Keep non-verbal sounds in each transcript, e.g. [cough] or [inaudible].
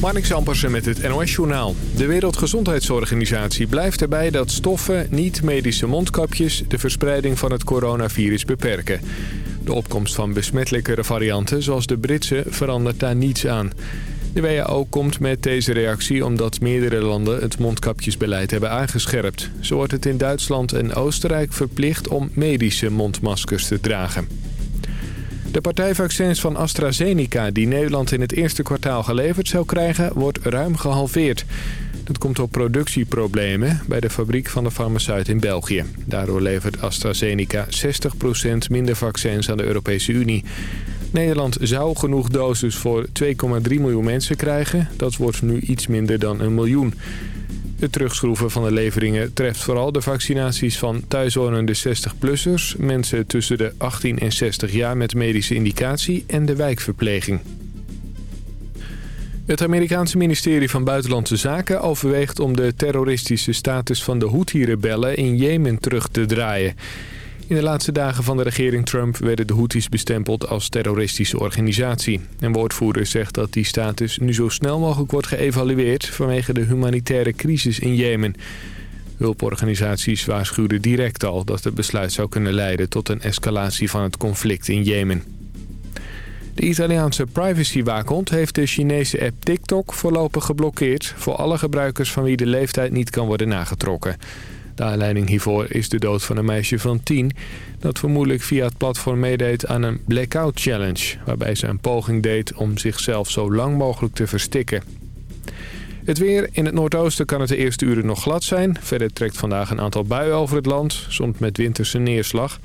Marnik Zampersen met het NOS-journaal. De Wereldgezondheidsorganisatie blijft erbij dat stoffen, niet-medische mondkapjes... de verspreiding van het coronavirus beperken. De opkomst van besmettelijkere varianten, zoals de Britse, verandert daar niets aan. De WHO komt met deze reactie omdat meerdere landen het mondkapjesbeleid hebben aangescherpt. Zo wordt het in Duitsland en Oostenrijk verplicht om medische mondmaskers te dragen. De partijvaccins van AstraZeneca die Nederland in het eerste kwartaal geleverd zou krijgen, wordt ruim gehalveerd. Dat komt door productieproblemen bij de fabriek van de farmaceut in België. Daardoor levert AstraZeneca 60% minder vaccins aan de Europese Unie. Nederland zou genoeg doses voor 2,3 miljoen mensen krijgen. Dat wordt nu iets minder dan een miljoen. Het terugschroeven van de leveringen treft vooral de vaccinaties van thuiswonende 60-plussers... mensen tussen de 18 en 60 jaar met medische indicatie en de wijkverpleging. Het Amerikaanse ministerie van Buitenlandse Zaken overweegt om de terroristische status van de Houthi-rebellen in Jemen terug te draaien. In de laatste dagen van de regering Trump werden de Houthis bestempeld als terroristische organisatie. Een woordvoerder zegt dat die status nu zo snel mogelijk wordt geëvalueerd vanwege de humanitaire crisis in Jemen. Hulporganisaties waarschuwden direct al dat het besluit zou kunnen leiden tot een escalatie van het conflict in Jemen. De Italiaanse privacywaakhond heeft de Chinese app TikTok voorlopig geblokkeerd... voor alle gebruikers van wie de leeftijd niet kan worden nagetrokken. De aanleiding hiervoor is de dood van een meisje van 10... dat vermoedelijk via het platform meedeed aan een blackout challenge... waarbij ze een poging deed om zichzelf zo lang mogelijk te verstikken. Het weer. In het noordoosten kan het de eerste uren nog glad zijn. Verder trekt vandaag een aantal buien over het land, soms met winterse neerslag.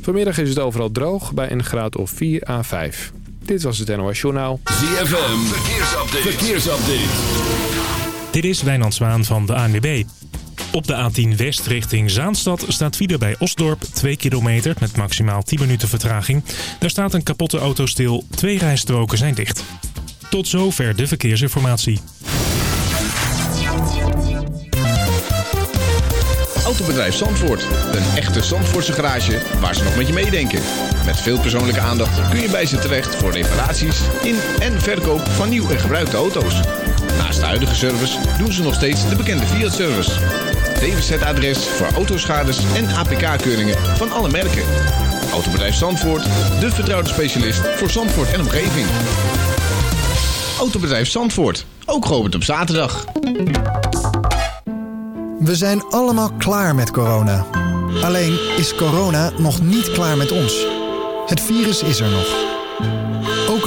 Vanmiddag is het overal droog bij een graad of 4 à 5. Dit was het NOS Journaal. ZFM. Verkeersupdate. Verkeersupdate. Dit is Wijnand Zwaan van de ANWB. Op de A10 West richting Zaanstad staat file bij Osdorp 2 kilometer met maximaal 10 minuten vertraging. Daar staat een kapotte auto stil, twee rijstroken zijn dicht. Tot zover de verkeersinformatie. Autobedrijf Zandvoort. Een echte Zandvoortse garage waar ze nog met je meedenken. Met veel persoonlijke aandacht kun je bij ze terecht voor reparaties in en verkoop van nieuw en gebruikte auto's. Naast de huidige service doen ze nog steeds de bekende Fiat-service. DWZ-adres voor autoschades en APK-keuringen van alle merken. Autobedrijf Zandvoort, de vertrouwde specialist voor Zandvoort en omgeving. Autobedrijf Zandvoort, ook geopend op zaterdag. We zijn allemaal klaar met corona. Alleen is corona nog niet klaar met ons. Het virus is er nog.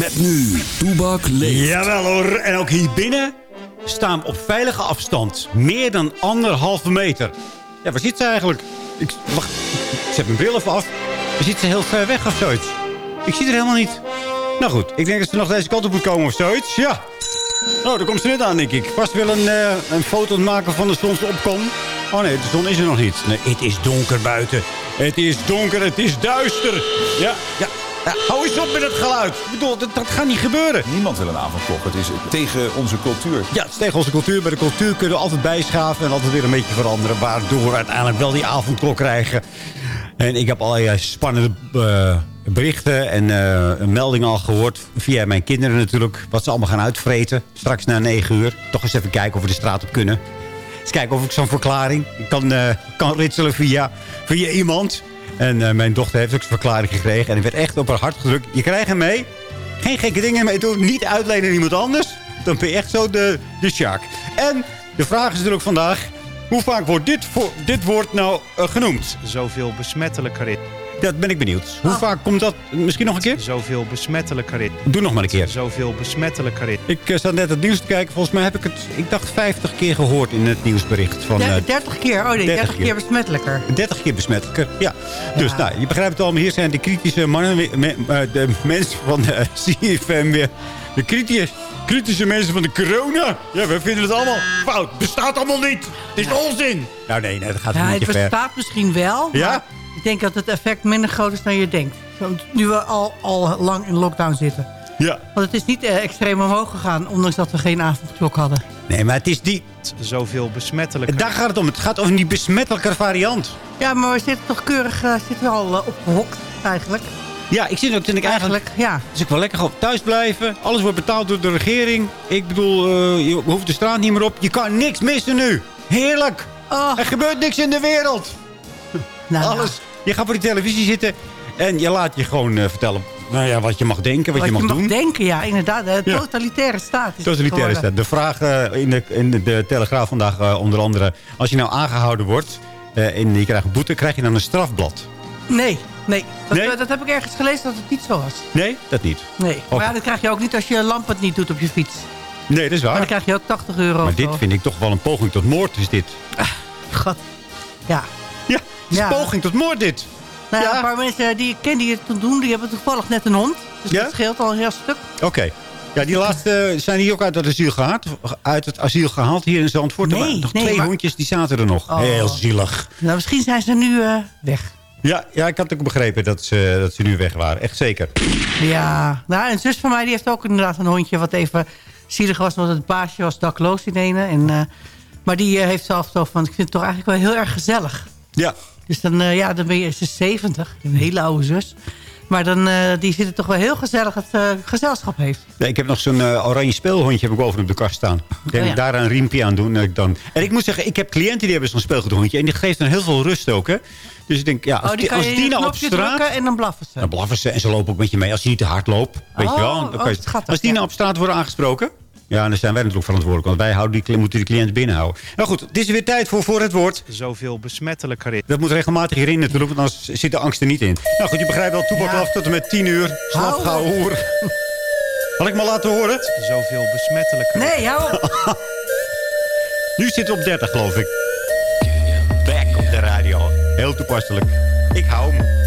Met nu, Toebak leeft. Jawel hoor, en ook hier binnen staan we op veilige afstand. Meer dan anderhalve meter. Ja, waar zit ze eigenlijk? Ik, wacht, ik zet mijn bril even af. Zit ze heel ver weg of zoiets? Ik zie er helemaal niet. Nou goed, ik denk dat ze nog deze kant op moet komen of zoiets. Ja. Oh, daar komt ze net aan, denk ik. Vast wil een, uh, een foto maken van de zonsopkom. Oh nee, de zon is er nog niet. Nee, het is donker buiten. Het is donker, het is duister. Ja, ja. Ja hou eens op met het geluid. Ik bedoel, dat, dat gaat niet gebeuren. Niemand wil een avondklok. Het is tegen onze cultuur. Ja, het is tegen onze cultuur. Bij de cultuur kunnen we altijd bijschaven en altijd weer een beetje veranderen. Waardoor we uiteindelijk wel die avondklok krijgen. En ik heb allerlei spannende uh, berichten en uh, meldingen al gehoord. Via mijn kinderen natuurlijk. Wat ze allemaal gaan uitvreten. Straks na 9 uur. Toch eens even kijken of we de straat op kunnen. Eens kijken of ik zo'n verklaring kan, uh, kan ritselen via, via iemand. En uh, mijn dochter heeft ook zijn verklaring gekregen. En die werd echt op haar hart gedrukt. Je krijgt hem mee. Geen gekke dingen mee doen. Niet uitlenen aan iemand anders. Dan ben je echt zo de, de shark. En de vraag is natuurlijk vandaag... Hoe vaak wordt dit, dit woord nou uh, genoemd? Zoveel besmettelijker. Dat ben ik benieuwd. Hoe oh. vaak komt dat? Misschien nog een keer? Zoveel besmettelijker. Doe nog maar een keer. Zoveel besmettelijker. Ik uh, zat net het nieuws te kijken. Volgens mij heb ik het, ik dacht 50 keer gehoord in het nieuwsbericht. Van, uh, 30 keer? Oh nee, 30, 30 keer. keer besmettelijker. 30 keer besmettelijker, ja. ja. Dus nou, je begrijpt het al. Hier zijn de kritische mannen, me, me, de mensen van [laughs] de CFM weer. De kritische kritische mensen van de corona. Ja, we vinden het allemaal fout. Bestaat allemaal niet. Het is onzin. Nou nee, nee dat gaat Ja, een het beetje ver. bestaat misschien wel. Ja? maar Ik denk dat het effect minder groot is dan je denkt. Zo, Nu we al, al lang in lockdown zitten. Ja. Want het is niet eh, extreem omhoog gegaan, ondanks dat we geen avondklok hadden. Nee, maar het is die... Zoveel besmettelijker. Daar gaat het om. Het gaat om die besmettelijke variant. Ja, maar we zitten toch keurig uh, zitten we al uh, opgehokt eigenlijk. Ja, ik zit ook vind ik eigenlijk, eigenlijk ja. Is ook wel lekker gewoon thuis blijven. Alles wordt betaald door de regering. Ik bedoel, uh, je hoeft de straat niet meer op. Je kan niks missen nu. Heerlijk. Oh. Er gebeurt niks in de wereld. Nou, Alles. Je gaat voor die televisie zitten en je laat je gewoon uh, vertellen nou ja, wat je mag denken, wat, wat je mag je doen. Wat je mag denken, ja, inderdaad. De ja. totalitaire staat is Totalitaire staat. De vraag uh, in, de, in de, de Telegraaf vandaag uh, onder andere... als je nou aangehouden wordt en je krijgt een boete... krijg je dan een strafblad? Nee, nee. Dat, nee? dat heb ik ergens gelezen dat het niet zo was. Nee, dat niet? Nee, maar ja, dat krijg je ook niet als je lampen niet doet op je fiets. Nee, dat is waar. Maar dan krijg je ook 80 euro. Maar dit vind ik toch wel een poging tot moord, is dit. Ah, God. Ja. Het is ja. poging tot moord, dit. Nou ja, een paar mensen die ik ken die het toen doen, die hebben toevallig net een hond. Dus ja? dat scheelt al een heel stuk. Oké. Okay. Ja, die laatste zijn die ook uit het asiel gehaald, uit het asiel gehaald hier in Zandvoort. Nee, nog nee, twee maar... hondjes, die zaten er nog. Oh. Heel zielig. Nou, misschien zijn ze nu uh, weg. Ja, ja, ik had ook begrepen dat ze, dat ze nu weg waren. Echt zeker. Ja, nou, een zus van mij die heeft ook inderdaad een hondje wat even zielig was. Want het baasje was dakloos in ene. En, uh, maar die uh, heeft zelf zo van, ik vind het toch eigenlijk wel heel erg gezellig. Ja. Dus dan, uh, ja, dan ben je, ze is 70, een hele oude zus. Maar dan, uh, die zit er toch wel heel gezellig het uh, gezelschap heeft. Ja, ik heb nog zo'n uh, oranje speelhondje heb ik boven op de kast staan. Ik denk oh, ja. daar een riempje aan doen. En ik, dan... en ik moet zeggen, ik heb cliënten die hebben zo'n speelgoedhondje. En die geeft dan heel veel rust ook. Hè? Dus ik denk, ja, als oh, die, die, als die nou op straat... en dan blaffen ze. Dan blaffen ze en ze lopen ook met je mee. Als die niet te hard loopt, weet oh, je wel. Dan oh, je, schattig, als die nou op straat worden aangesproken... Ja, dan zijn wij natuurlijk verantwoordelijk. Want wij houden die, moeten die cliënt binnenhouden. Nou goed, het is weer tijd voor, voor het woord. Zoveel besmettelijker in. Dat moet regelmatig hierin natuurlijk, want anders zit de angst er niet in. Nou goed, je begrijpt wel, toepak af tot en met 10 uur. Slaap gauw hoor. Zal ik maar laten horen? Zoveel besmettelijker. Nee, hou [laughs] Nu zit het op 30, geloof ik. Back op de radio. Heel toepasselijk. Ik hou hem.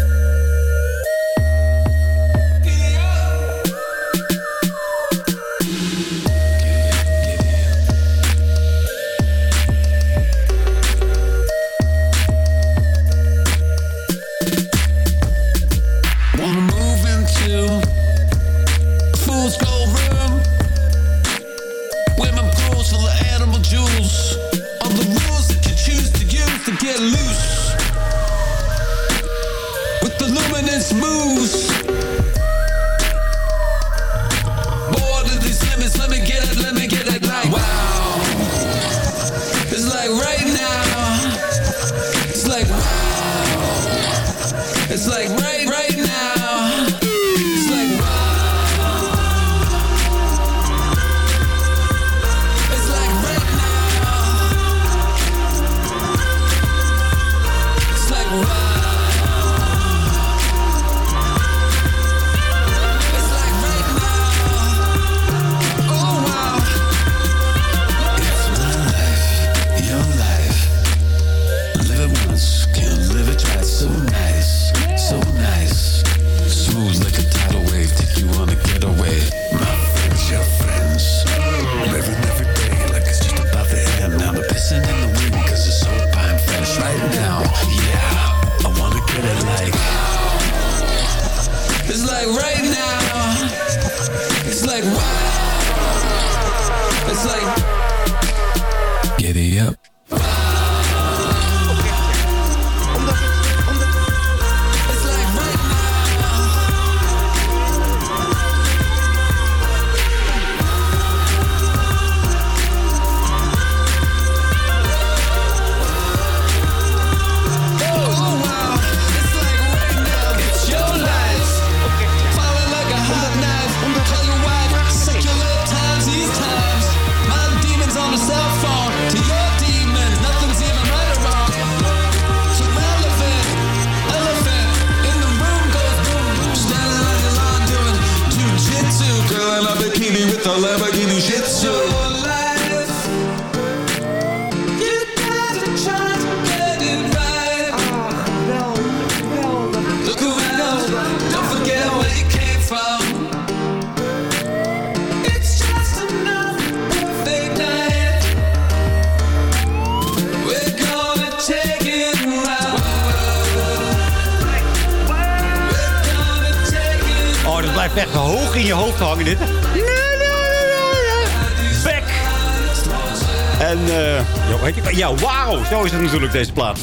Natuurlijk deze plaat.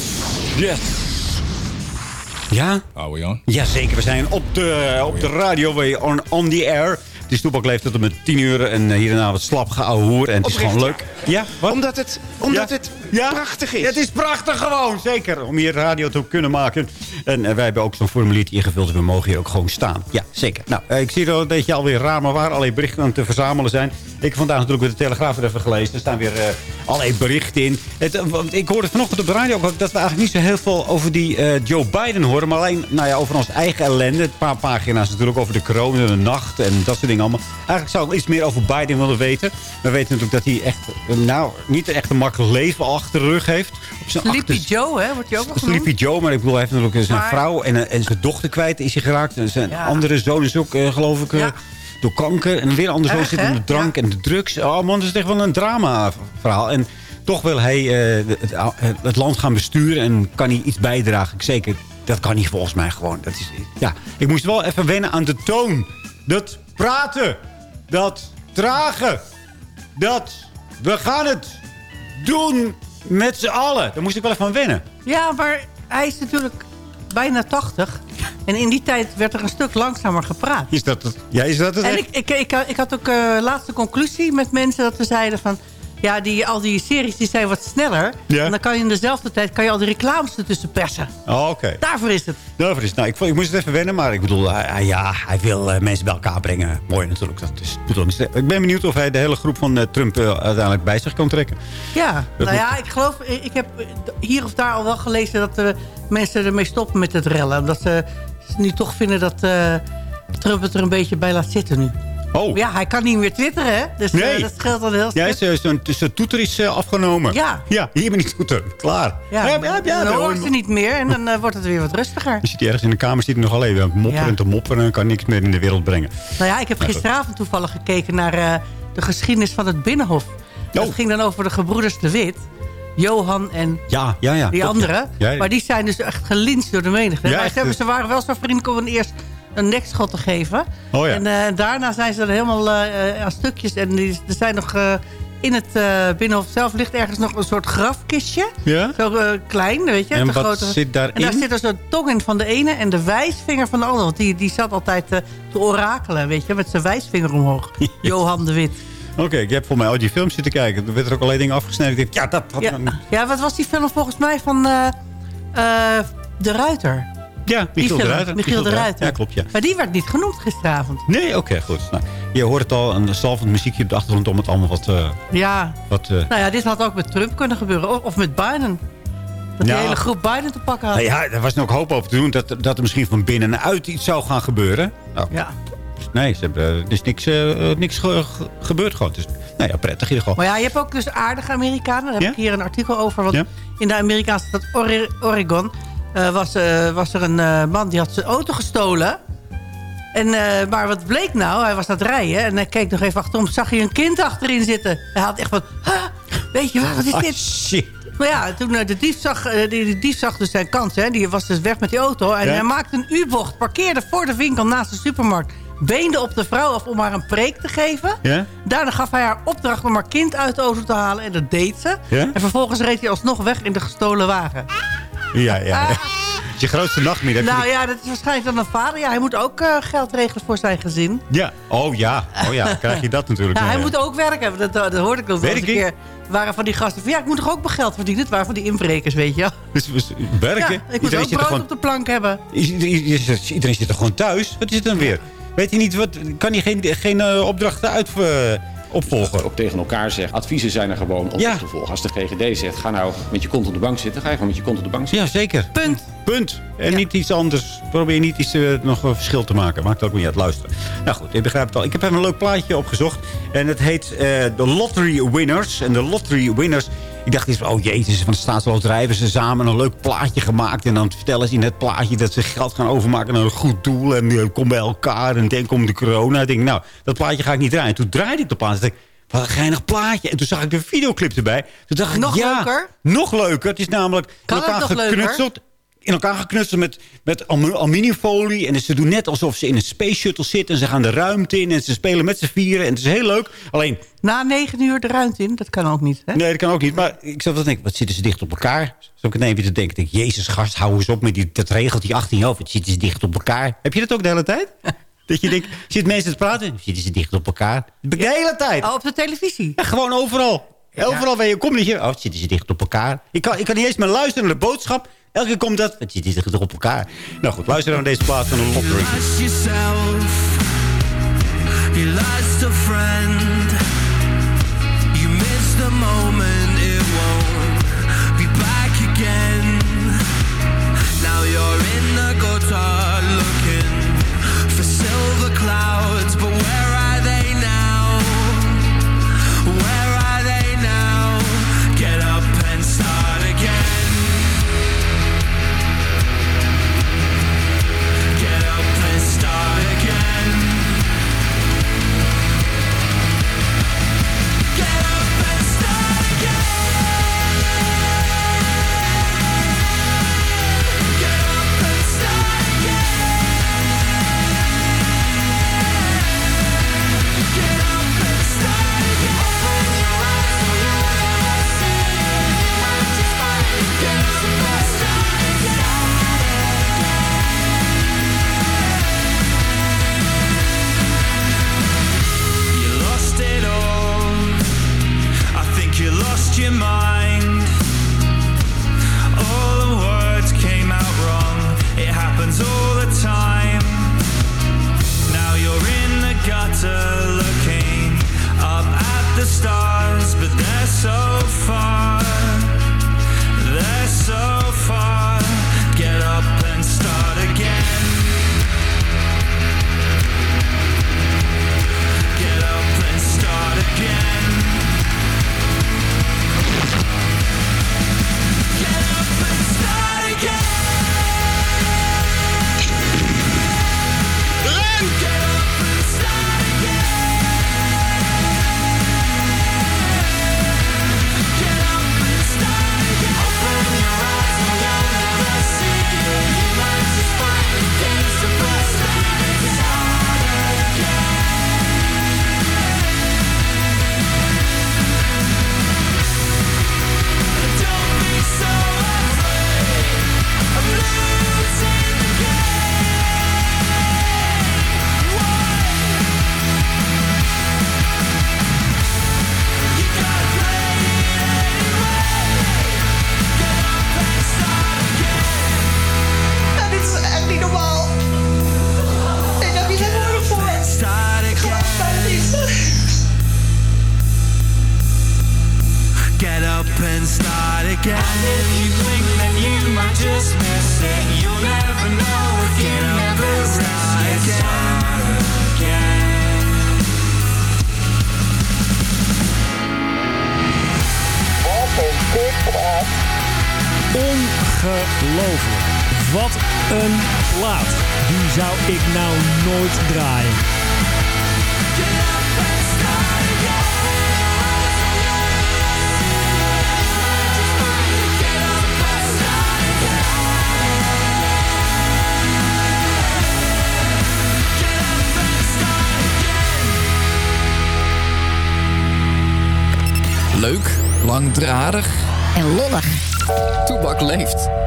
Yes. Ja? Are we on? Jazeker, we zijn op de, op de radio, we on, on the air. Het is toepak leeft tot en met 10 uur en eh, hierna wat slap geouwehoer. En het is gewoon leuk. Ja, wat? Omdat het, omdat Ja? het Ja? prachtig is. Het is prachtig gewoon, zeker. Om hier radio te kunnen maken. En eh, wij hebben ook zo'n formuliertje ingevuld. en We mogen hier ook gewoon staan. Ja, zeker. Nou, eh, ik zie dat dat je alweer raar maar waar allerlei berichten aan te verzamelen zijn. Ik heb vandaag natuurlijk weer de Telegraaf weer even gelezen. Er staan weer eh, allerlei berichten in. Het, want ik hoorde vanochtend op de radio ook dat we eigenlijk niet zo heel veel over die Joe Biden horen. Maar alleen nou ja, over ons eigen ellende. Een paar pagina's natuurlijk over de corona, de nacht en dat soort dingen allemaal. Eigenlijk zou ik iets meer over Biden willen weten. We weten natuurlijk dat hij echt, nou, niet echt een makkelijk leven achter de rug heeft. Sleepy achters- Joe, hè? Wordt hij ook nog genoemd? Sleepy Joe, maar ik bedoel, hij heeft natuurlijk zijn Maar- vrouw en, eh, en zijn dochter kwijt is hij geraakt. En zijn Ja. andere zoon is ook, eh, geloof ik, eh, Ja. door kanker. En weer een andere zoon Erg, zit in de drank en de drugs. Oh man, dat is echt wel een drama verhaal. En toch wil hij het, het land gaan besturen en kan hij iets bijdragen. Zeker, dat kan hij volgens mij gewoon. Dat is, ja. Ik moest wel even wennen aan de toon. Dat praten. Dat dragen. Dat we gaan het doen met z'n allen. Daar moest ik wel even van wennen. Ja, maar hij is natuurlijk bijna 80. En in die tijd werd er een stuk langzamer gepraat. Is dat het? Ja, is dat het En ik, ik, ik had ook uh, laatste conclusie met mensen dat we zeiden van... Ja, die, al die series die zijn wat sneller. Ja. En dan kan je in dezelfde tijd kan je al die reclames ertussen persen. Oh, oké. Daarvoor is het. Daarvoor is het. Nou, ik, ik moest het even wennen, maar ik bedoel, hij, ja, hij wil eh, mensen bij elkaar brengen. Mooi natuurlijk. Dat is, ik, ik ben benieuwd of hij de hele groep van eh, Trump eh, uiteindelijk bij zich kan trekken. Ja, Dat nou moet- ja, ik geloof... Ik heb hier of daar al wel gelezen dat uh, mensen ermee stoppen met het rellen. Omdat ze, ze nu toch vinden dat Trump het er een beetje bij laat zitten nu. Oh. Ja, hij kan niet meer twitteren, hè? Dus Nee. uh, dat scheelt dan heel Ja, stuk. zijn zijn toeter is eh, afgenomen. Ja. Ja, hier ben ik toeter. Klaar. Ja, ja, ja, ja, dan hoor horen je ze niet meer en dan uh, wordt het weer wat rustiger. Dan zit ergens in de kamer, zit hij nog alleen mopperen Ja. en te mopperen... en kan niks meer in de wereld brengen. Nou ja, ik heb gisteravond toevallig gekeken naar de geschiedenis van het Binnenhof. Oh. Dat ging dan over de gebroeders de Wit. Johan en Ja, ja, ja. die klopt, andere. Ja. Ja, Maar die zijn dus echt gelinst door de menigte. Ja, maar ze, eh. waren wel zo vriendelijk om een eerst een nekschot te geven. Oh ja. En uh, daarna zijn ze er helemaal uh, aan stukjes. En die, er zijn nog... Uh, in het Binnenhof zelf ligt ergens nog een soort grafkistje. Ja? Zo klein, weet je. En de wat grote... zit daarin? En daar zit dus een tong in van de ene en de wijsvinger van de andere. Want die, die zat altijd te orakelen, weet je. Met zijn wijsvinger omhoog. [laughs] Johan de Wit. Oké, okay, ik heb voor mij al die films zitten kijken. Er werd er ook alleen dingen afgesneden. Ik dacht, ja, dat... dat ja. ja, wat was die film volgens mij van uh, De Ruiter? Ja, Michiel de Ruiter. Michiel de Ruiter. Ja, klopt, ja. Maar die werd niet genoemd gisteravond. Nee, oké, okay, goed. Nou, je hoort het al, een salvend muziekje op de achtergrond om het allemaal wat... Uh, ja. Wat, uh, nou ja, dit had ook met Trump kunnen gebeuren. Of, of met Biden. Dat ja. de hele groep Biden te pakken had. Nou ja, er was nog hoop over te doen dat, dat er misschien van binnenuit iets zou gaan gebeuren. Nou, ja. Nee, ze hebben, er is niks, uh, niks ge, ge, gebeurd gewoon. Dus, nou ja, prettig in ieder geval. Maar ja, je hebt ook dus aardige Amerikanen. Daar heb ja? ik hier een artikel over. Want ja? in de Amerikaanse stad Oregon... Uh, was, uh, was er een uh, man die had zijn auto gestolen. En, maar wat bleek nou? Hij was aan het rijden en hij keek nog even achterom. Zag hij een kind achterin zitten. Hij had echt van... weet je wat, wat is dit? Ah, shit. Maar ja, toen de dief zag, de dief zag dus zijn kans. Hè. Die was dus weg met die auto. En Ja? hij maakte een U-bocht. Parkeerde voor de winkel naast de supermarkt. Beende op de vrouw af om haar een preek te geven. Ja? Daarna gaf hij haar opdracht om haar kind uit de auto te halen. En dat deed ze. Ja? En vervolgens reed hij alsnog weg in de gestolen wagen. Ja, ja. ja. Het is je grootste nachtmerrie. Nou ja, dat is waarschijnlijk dan een vader. Ja, hij moet ook uh, geld regelen voor zijn gezin. Ja, oh ja. Oh ja, krijg je dat natuurlijk. [laughs] Ja, hij moet ook werken. Dat, dat hoorde ik nog wel eens een keer. waren van die gasten van... Ja, ik moet toch ook mijn geld verdienen? Het waren van die inbrekers, weet je Dus, dus werken? Ja, ik moet ook brood op de plank hebben. Iedereen, zit er gewoon thuis. Wat is het dan weer? Weet hij niet, wat, kan hij geen, geen uh, opdrachten uit, uh, opvolgen? Ook tegen elkaar zegt, adviezen zijn er gewoon om ja. te volgen. Als de GGD zegt, ga nou met je kont op de bank zitten... ga je gewoon met je kont op de bank zitten. Ja, zeker. Punt. Punt. En ja. niet iets anders. Probeer niet iets, uh, nog een verschil te maken. Maakt ook niet uit luisteren. Nou goed, ik begrijp het al. Ik heb even een leuk plaatje opgezocht. En het heet de Lottery Winners. En de Lottery Winners... Ik dacht eens, oh jezus, van de staatsloterij hebben ze samen een leuk plaatje gemaakt. En dan vertellen ze in het plaatje dat ze geld gaan overmaken naar een goed doel. En uh, kom bij elkaar en denk om de corona. Ik denk, nou, dat plaatje ga ik niet draaien. Toen draaide ik dat plaatje. Dacht ik, wat een geinig plaatje. En toen zag ik een videoclip erbij. Toen dacht ik, nog ja, leuker? nog leuker. Het is namelijk kan elkaar geknutseld. In elkaar geknutseld met, met alum- aluminiumfolie. En ze doen net alsof ze in een space shuttle zitten. En ze gaan de ruimte in en ze spelen met z'n vieren. En het is heel leuk. Alleen, Na negen uur de ruimte in, dat kan ook niet. Hè? nee, dat kan ook niet. Maar ik zat te denken, wat zitten ze dicht op elkaar? Zo ik het even te denken, denk, jezus gast, hou eens op met die, dat regeltje 18 over. Zitten ze dicht op elkaar? Heb je dat ook de hele tijd? [laughs] Dat je denkt, zit mensen te praten? Zitten ze dicht op elkaar? De hele tijd. Oh, op de televisie. Ja, gewoon overal. Overal waar je komt. Oh, zitten ze dicht op elkaar. Ik kan, ik kan niet eens meer luisteren naar de boodschap. Elke komt dat. Zitten ze dicht op elkaar. Nou goed, luister naar deze plaats van een lottery. Leuk, langdradig en lollig. Toebak leeft.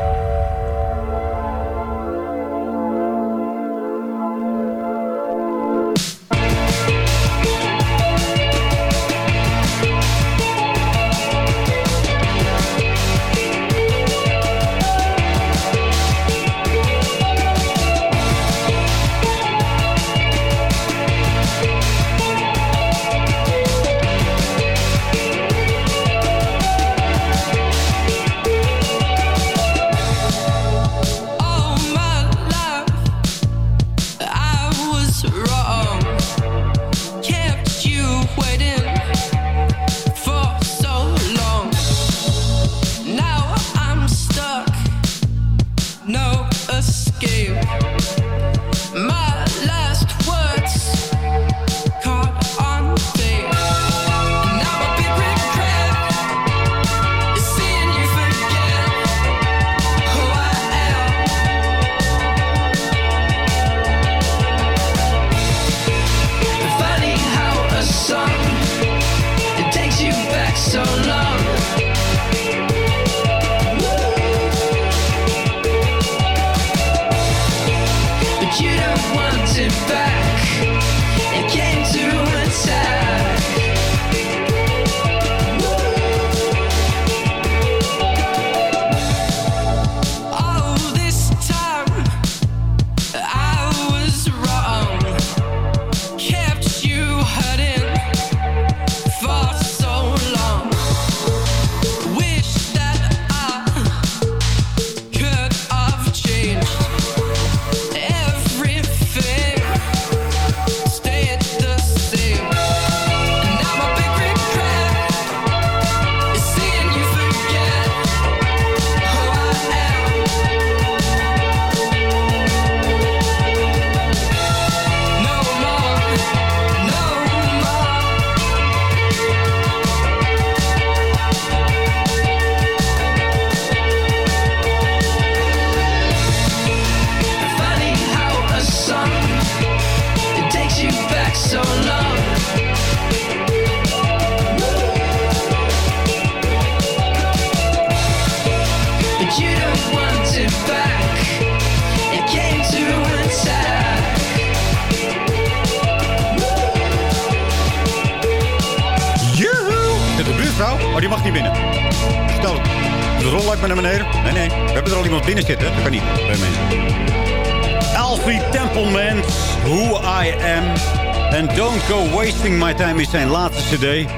Zijn laatste cd.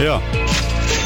Ja.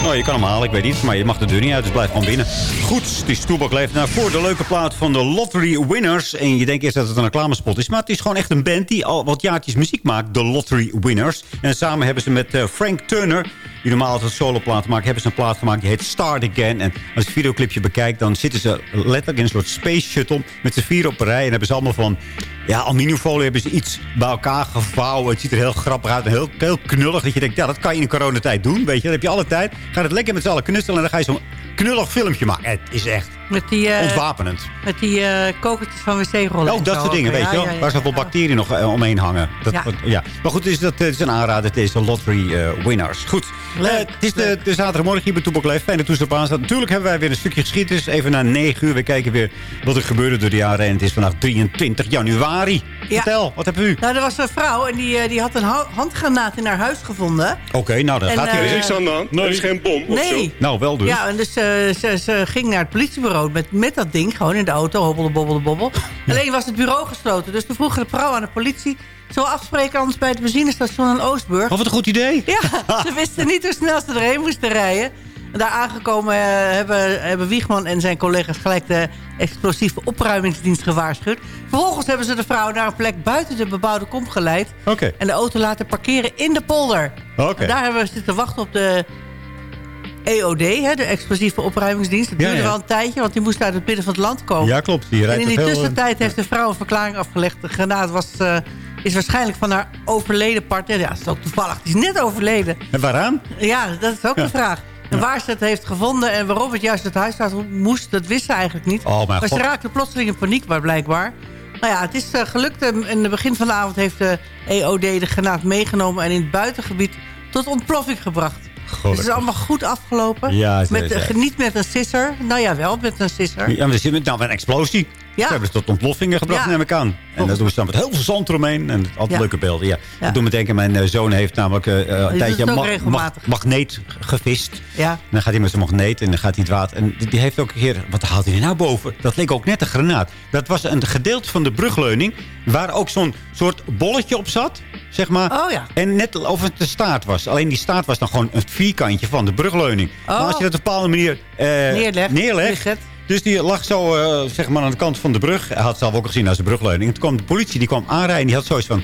Nou, je kan hem halen, ik weet niet. Maar je mag de deur niet uit, dus blijf gewoon binnen. Goed, het is Toebak leeft nou voor de leuke plaat van de Lottery Winners. En je denkt eerst dat het een reclamespot is. Maar het is gewoon echt een band die al wat jaartjes muziek maakt. De Lottery Winners. En samen hebben ze met eh, Frank Turner... die normaal altijd soloplaten maakt... hebben ze een plaat gemaakt die heet Start Again. En als je het videoclipje bekijkt... dan zitten ze letterlijk in een soort space shuttle... met z'n vier op een rij. En hebben ze allemaal van... Ja, aluminiumfolie hebben ze iets bij elkaar gevouwen. Het ziet er heel grappig uit en heel, heel knullig. Dat je denkt, ja, dat kan je in coronatijd doen. Weet je, dan heb je alle tijd. Ga het lekker met z'n allen knutselen... en dan ga je zo'n knullig filmpje maken. Het is echt Met die, eh, ontwapenend. Met die eh kokertjes van wc-rollen. Ook en dat soort dingen, weet je wel. Waar zoveel bacteriën nog eh, omheen hangen. Dat, Ja. Maar goed, het is, dat, is een aanrader. Het is de Lottery Winners. Goed. Het is de, de zaterdagmorgen hier bij Toepak Leef. Fijn dat toestel op aanstaat. Natuurlijk hebben wij weer een stukje geschiedenis. Even na 9 uur. We kijken weer wat er gebeurde door de jaren. En het is vandaag 23 januari. Vertel, wat hebben u? Nou, er was een vrouw en die, eh, die had een ha- handgranaat in haar huis gevonden. Oké, nou, dan En, gaat hij weer. Er is niks aan de hand. Er is geen bom of zo. Nee. Nou, wel dus. Ja, en dus eh, ze, ze ging naar het politiebureau met, met dat ding. Gewoon in de auto, hobbelde, bobbelde, bobbel. Alleen was het bureau gesloten. Dus toen vroeg de vrouw aan de politie... Zullen we afspreken anders bij het benzinestation in Oostburg? Oh, wat een goed idee. Ja, [laughs] ze wisten niet hoe snel ze erheen moesten rijden. En daar aangekomen eh, hebben, hebben Wiegman en zijn collega's gelijk de explosieve opruimingsdienst gewaarschuwd. Vervolgens hebben ze de vrouw naar een plek buiten de bebouwde kom geleid. Oké. En de auto laten parkeren in de polder. Oké. En daar hebben we zitten wachten op de EOD, hè, de explosieve opruimingsdienst. Dat duurde ja. wel een tijdje, want die moest uit het midden van het land komen. Ja, klopt. Die en rijdt in die heel, eh, tussentijd heeft de vrouw een verklaring afgelegd. De granaat was, eh, is waarschijnlijk van haar overleden partner. Ja, dat is ook toevallig. Die is net overleden. En waaraan? Ja, dat is ook Ja. de vraag. En waar ze het heeft gevonden en waarom het juist het huis uit moest... dat wist ze eigenlijk niet. Oh, maar ze raakte plotseling in paniek, maar blijkbaar. Nou ja, het is eh, gelukt. En in het begin van de avond heeft de EOD de granaat meegenomen... en in het buitengebied tot ontploffing gebracht. Dus het is allemaal goed afgelopen. Ja, met, eh, niet met een sisser. Nou ja, wel met een sisser. Ja, we zitten met nou, een explosie. Ja. Ze hebben ze tot ontploffingen gebracht, Ja. neem ik aan. En dat doen ze dan met heel veel zand eromheen. En altijd Ja. leuke beelden, ja. Ja. Dat doet me denken, mijn eh, zoon heeft namelijk eh, eh, een tijdje magneet gevist. Ja. En dan gaat hij met zijn magneet en dan gaat hij het water. En die- heeft ook een keer... Wat haalt hij er nou boven? Dat leek ook net een granaat. Dat was een gedeelte van de brugleuning... waar ook zo'n soort bolletje op zat. Zeg maar. Oh ja. En net of het de staart was. Alleen die staart was dan gewoon het vierkantje van de brugleuning. Maar als je dat op een bepaalde manier Neerlegt. Dus die lag zo eh, zeg maar aan de kant van de brug. Hij had het zelf ook gezien als de brugleuning. En toen kwam de politie, die kwam aanrijden. En die had zoiets van...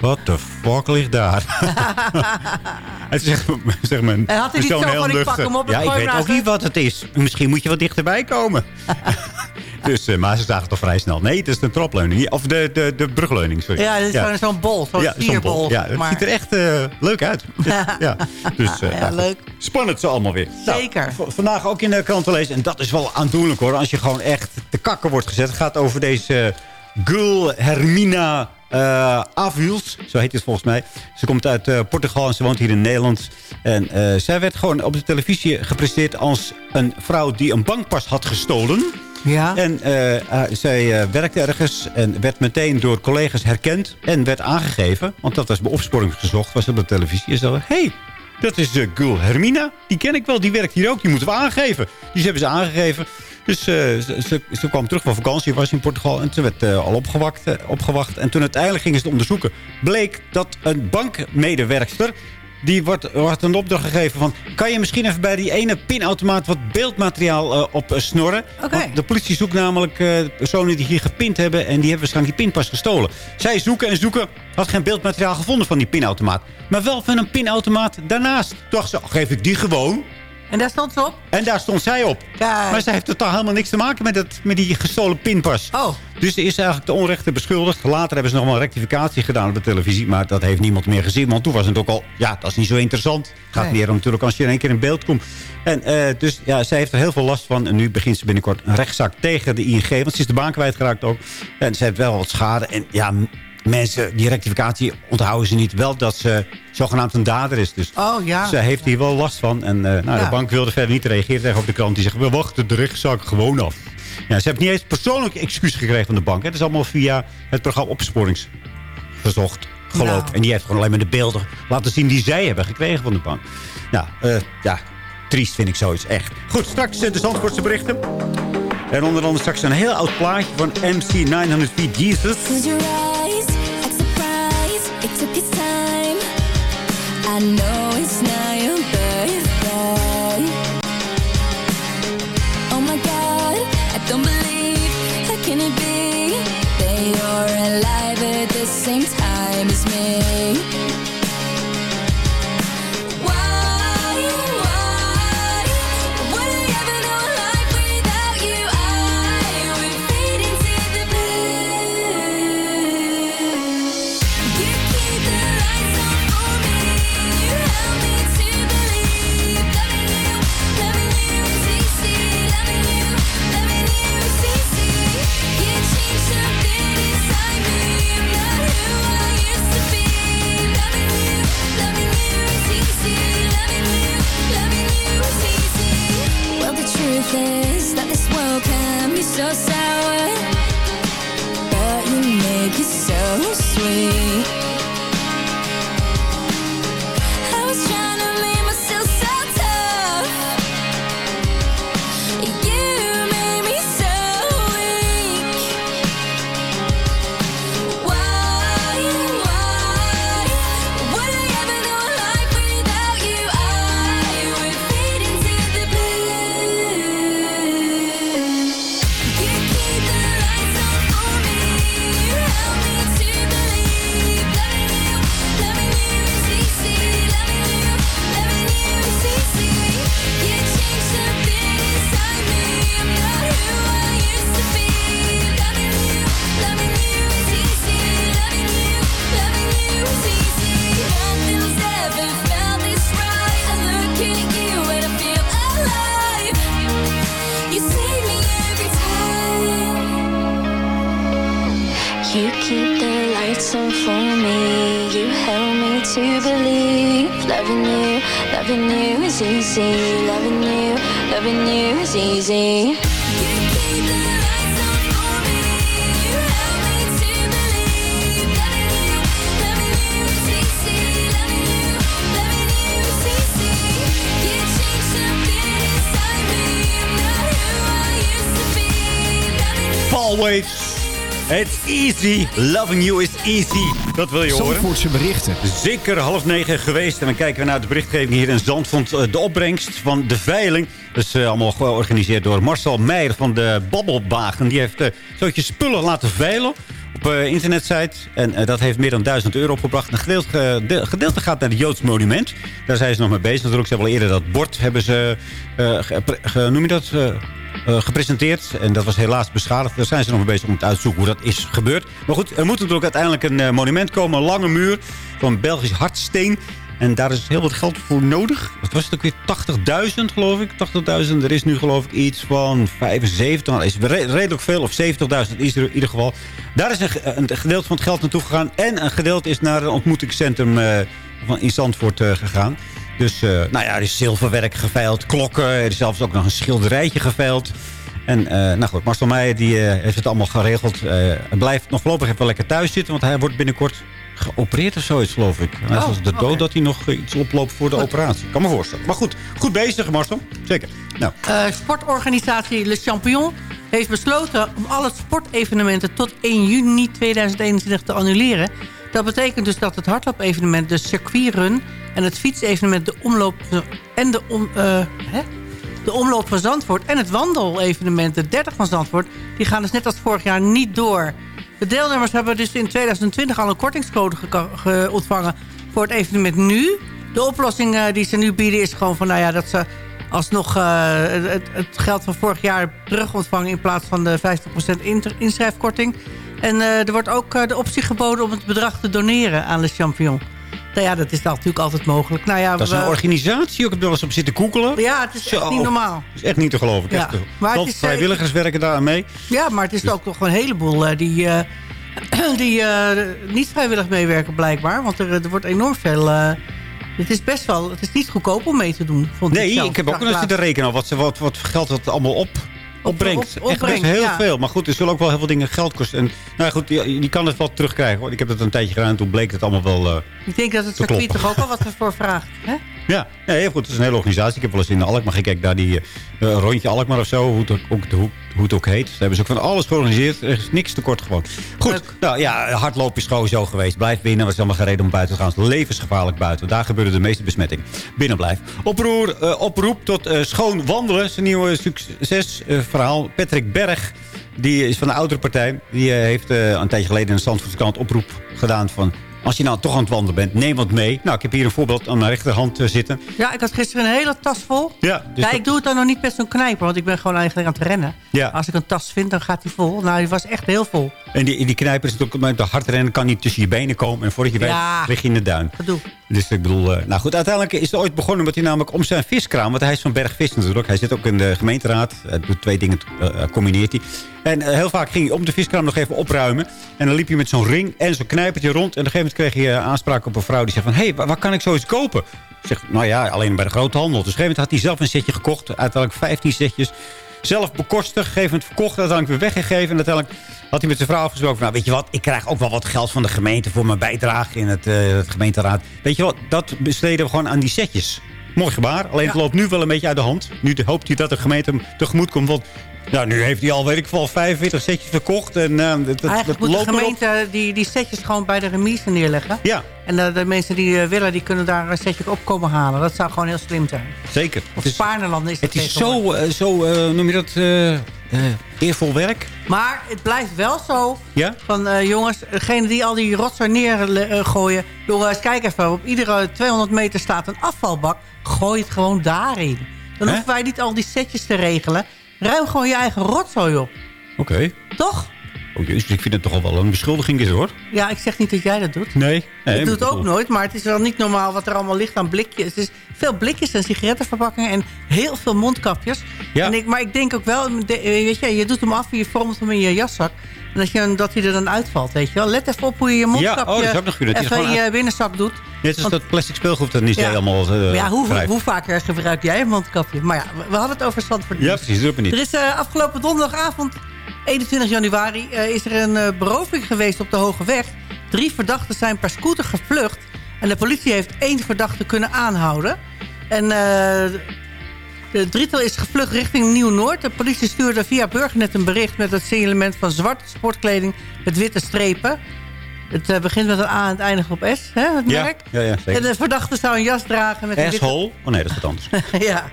What the fuck ligt daar? [laughs] toen zegt, zegt mijn En had hij niet zo van, ik pak hem op Ja, ik weet ook niet hem." wat het is. Misschien moet je wat dichterbij komen. [laughs] dus, eh, maar ze zagen het toch vrij snel. Nee, het is de tropleuning. Of de, de, de brugleuning, sorry. Ja, dit is gewoon zo'n bol. Zo'n Ja, vierbol. bol. Ja, het maar. ziet er echt eh, leuk uit. [laughs] ja. Dus, eh, Ja, nou leuk. Spannend zo allemaal weer. Nou, Zeker. vandaag ook in de krant te lezen. En dat is wel aandoenlijk hoor. Als je gewoon echt de kakker wordt gezet. Het gaat over deze Gul Hermina uh, Avuls, zo heet het volgens mij. Ze komt uit uh, Portugal en ze woont hier in Nederland. En uh, zij werd gewoon op de televisie gepresteerd als een vrouw die een bankpas had gestolen. Ja. En zij werkte ergens en werd meteen door collega's herkend en werd aangegeven. Want dat was bij opsporing gezocht, was op de televisie. En ze dachten, hey, dat is uh, Gul Hermina. Die ken ik wel, die werkt hier ook. Die moeten we aangeven. Dus hebben ze aangegeven. Dus ze, ze, kwam terug van vakantie, was in Portugal. En ze werd al opgewacht, opgewacht. En toen uiteindelijk gingen ze het onderzoeken. Bleek dat een bankmedewerkster die wordt, wordt een opdracht gegeven van... kan je misschien even bij die ene pinautomaat wat beeldmateriaal uh, op snorren? Okay. de politie zoekt namelijk uh, personen die hier gepint hebben... en die hebben waarschijnlijk die pinpas gestolen. Zij zoeken en zoeken, had geen beeldmateriaal gevonden van die pinautomaat. Maar wel van een pinautomaat daarnaast. Toen dacht ze, geef ik die gewoon... En daar stond ze op? En daar stond zij op. Kijk. Maar zij heeft totaal helemaal niks te maken met, het, met die gestolen pinpas. Oh. Dus ze is eigenlijk de onrechte beschuldigd. Later hebben ze nog wel een rectificatie gedaan op de televisie. Maar dat heeft niemand meer gezien. Want toen was het ook al... Ja, dat is niet zo interessant. Het gaat Nee. meer om natuurlijk als je in één keer in beeld komt. En eh, dus ja, zij heeft er heel veel last van. En nu begint ze binnenkort een rechtszaak tegen de ING. Want ze is de baan kwijtgeraakt ook. En ze heeft wel wat schade. En ja, mensen, die rectificatie onthouden ze niet. Wel dat ze zogenaamd een dader is. Dus Oh ja. ze heeft hier wel last van. En eh, nou, Ja. de bank wilde verder niet reageren tegen op de krant. Die zegt, we wachten de rechtszaak gewoon af. Ja, ze heeft niet eens persoonlijk excuus gekregen van de bank. hè. Het is allemaal via het programma Opsporingsgezocht gelopen. Nou. En die heeft gewoon alleen maar de beelden laten zien die zij hebben gekregen van de bank. Nou, eh, ja, triest vind ik zoiets, echt. Goed, straks eh, de Zandvoortse berichten. En onder andere straks een heel oud plaatje van MC900 Jesus. Took its time. I know it's not your birthday. Oh my god, I don't believe. How can it be that you're alive at the same time that this world can be so sour, but you make it so sweet. Loving you is easy. Dat wil je horen. Zandvoortse berichten. Zeker half negen geweest. En dan kijken we naar de berichtgeving hier in Zandvoort. Eh, De opbrengst van de veiling. Dat is eh, allemaal georganiseerd door Marcel Meijer van de Babbelbagen. Die heeft uh, zoiets spullen laten veilen op uh, internetsite. En uh, dat heeft meer dan 1000 euro opgebracht. Een gedeelte, de, gedeelte gaat naar het Joods monument. Daar zijn ze nog mee bezig. Natuurlijk, ze hebben al eerder dat bord hebben ze, noem je dat... Gepresenteerd. En dat was helaas beschadigd. Daar zijn ze nog mee bezig om te uitzoeken hoe dat is gebeurd. Maar goed, er moet natuurlijk uiteindelijk een monument komen. Een lange muur van Belgisch hardsteen. En daar is heel wat geld voor nodig. Wat was het ook weer? 80.000 geloof ik. 80.000. Er is nu geloof ik iets van 75. Dat is re- redelijk veel. Of 70.000 is er in ieder geval. Daar is een, een gedeelte van het geld naartoe gegaan. En een gedeelte is naar een ontmoetingscentrum eh, van, in Zandvoort eh, gegaan. Dus eh, nou ja, er is zilverwerk geveild. Klokken. Er is zelfs ook nog een schilderijtje geveild. En nou goed, Marcel Meijer die, heeft het allemaal geregeld. Hij blijft nog voorlopig even lekker thuis zitten. Want hij wordt binnenkort geopereerd of zoiets, geloof ik. Hij is Oh, als de dood dat hij nog eh, iets oploopt voor de operatie. Kan me voorstellen. Maar goed, goed bezig Marcel. Zeker. Nou, Eh, sportorganisatie Le Champion heeft besloten om alle sportevenementen tot 1 juni 2021 te annuleren. Dat betekent dus dat het hardloop-evenement, de circuitrun... en het fietsevenement, de omloop, en de, om, eh, hè? de omloop van Zandvoort... en het wandelevenement, de 30 van Zandvoort... die gaan dus net als vorig jaar niet door. De deelnemers hebben dus in 2020 al een kortingscode ontvangen... voor het evenement nu. De oplossing eh, die ze nu bieden is gewoon van... nou ja, dat ze alsnog eh, het, geld van vorig jaar terug ontvangen... in plaats van de 50% inter- inschrijfkorting. En eh, er wordt ook de optie geboden om het bedrag te doneren aan Le Champion. Nou ja, dat is natuurlijk altijd mogelijk. Nou ja, dat is we- een organisatie. Ik heb er wel eens op zitten googelen. Ja, het is echt niet normaal. Dat is echt niet te geloven. Ja, maar het is, eh, vrijwilligers werken daar aan mee. Ja, maar het is ook nog een heleboel eh, die, eh, [clears throat] die niet vrijwillig meewerken blijkbaar. Want er, er wordt enorm veel... het is best wel... Het is niet goedkoop om mee te doen, vond Nee, zelf. ik heb ook nog eens zitten rekenen wat, wat, wat geld dat allemaal op, opbrengt. op- Echt best opbrengt, heel ja. veel. Maar goed, er zullen ook wel heel veel dingen geld kosten. En, nou goed, je, je kan het wel terugkrijgen. Hoor. Ik heb het een tijdje gedaan en toen bleek het allemaal wel... Ik denk dat het circuit toch ook wel wat ervoor vraagt. Hè? ja, ja, heel goed. Het is een hele organisatie. Ik heb wel eens in Alkmaar gekeken naar die eh, rondje Alkmaar of zo. Hoe het ook, hoe, hoe het ook heet. Daar hebben ze ook van alles georganiseerd. Er is niks tekort gewoon. Goed, nou ja, hardlopen is gewoon zo geweest. Blijf binnen. We zijn allemaal gereden om buiten te gaan. Het levensgevaarlijk buiten. Daar gebeuren de meeste besmettingen. Binnen blijf. Oproer, eh, oproep tot eh, schoon wandelen. Zijn nieuwe succesverhaal. Patrick Berg. Die is van de oudere partij. Die heeft een tijdje geleden in de Zandvoortse krant oproep gedaan van... Als je nou toch aan het wandelen bent, neem wat mee. Nou, ik heb hier een voorbeeld aan mijn rechterhand eh, zitten. Ja, ik had gisteren een hele tas vol. Ja, dus ja, dat- ik doe het dan nog niet met zo'n knijper, want ik ben gewoon eigenlijk aan het rennen. Ja. Als ik een tas vind, dan gaat die vol. Nou, die was echt heel vol. En die, die knijper is ook met de hard rennen kan niet tussen je benen komen. En voordat je Ja. weet, lig je in de duin. Gedoe. Dus ik bedoel, eh, nou goed, uiteindelijk is het ooit begonnen omdat hij namelijk om zijn viskraam, want hij is van Bergvis natuurlijk. Hij zit ook in de gemeenteraad. Hij doet twee dingen, eh, combineert hij. En eh, heel vaak ging hij om de viskraam nog even opruimen. En dan liep hij met zo'n ring en zo'n knijpertje rond. En op een gegeven moment kreeg hij eh, aanspraak op een vrouw die zei van... hé, hey, waar, kan ik zoiets kopen? Zegt, nou ja, alleen bij de grote handel. Dus op een gegeven moment had hij zelf een setje gekocht. Uiteindelijk 15 setjes. Zelf bekostigd, moment verkocht, uiteindelijk weer weggegeven. En uiteindelijk had hij met zijn vrouw afgesproken... nou, weet je wat, ik krijg ook wel wat geld van de gemeente... voor mijn bijdrage in het, eh, het gemeenteraad. Weet je wat, dat besteden we gewoon aan die setjes. Mooi gebaar, alleen het loopt nu wel een beetje uit de hand. Nu hoopt hij dat de gemeente hem tegemoet komt. Want nou, nu heeft hij al, weet ik veel, 45 setjes verkocht. En, eh, dat, dat, dat Eigenlijk moet de gemeente die, die setjes gewoon bij de remise neerleggen. Ja. En de, de mensen die eh, willen, die kunnen daar een setje op komen halen. Dat zou gewoon heel slim zijn. Zeker. Of Het is, Spaarnerland is het het is zo, eh, zo eh, noem je dat, eh, eh, eervol werk. Maar het blijft wel zo Ja? van eh, jongens, degene die al die rotzooi neergooien. jongens, kijk even, op iedere 200 meter staat een afvalbak. Gooi het gewoon daarin. Dan hoeven wij niet al die setjes te regelen. Ruim gewoon je eigen rotzooi op. Oké. Toch? Oh ik vind het toch al wel een beschuldiging is hoor. Ja, ik zeg niet dat jij dat doet. Nee. nee ik doe het ook nooit, maar het is wel niet normaal wat er allemaal ligt aan blikjes. Het is veel blikjes en sigarettenverpakkingen en heel veel mondkapjes. Ja. En ik, maar ik denk ook wel, weet je, je doet hem af en je vormt hem in je jaszak. En dat, je, dat hij er dan uitvalt, weet je wel. Let even op hoe je je mondkapje oh, dat is ook nog goed, dat je even in je binnenzak doet. Net als dat plastic speelgoed dat niet Ja. helemaal uh, Maar ja, hoe, hoe vaker gebruik jij een mondkapje? Maar ja, we, hadden het over Zandvoort. Ja, precies, dat niet. Er is eh, afgelopen donderdagavond, 21 januari, eh, is er een eh, beroving geweest op de Hoge Weg. Drie verdachten zijn per scooter gevlucht. En de politie heeft één verdachte kunnen aanhouden. En eh, de drietal is gevlucht richting Nieuw-Noord. De politie stuurde via Burgernet een bericht met het signalement van zwarte sportkleding met witte strepen. Het begint met een A en het eindigt op S, hè, het merk. ja, ja, En de verdachte zou een jas dragen met witte... Asshole? Oh nee, dat is wat anders. [laughs] ja.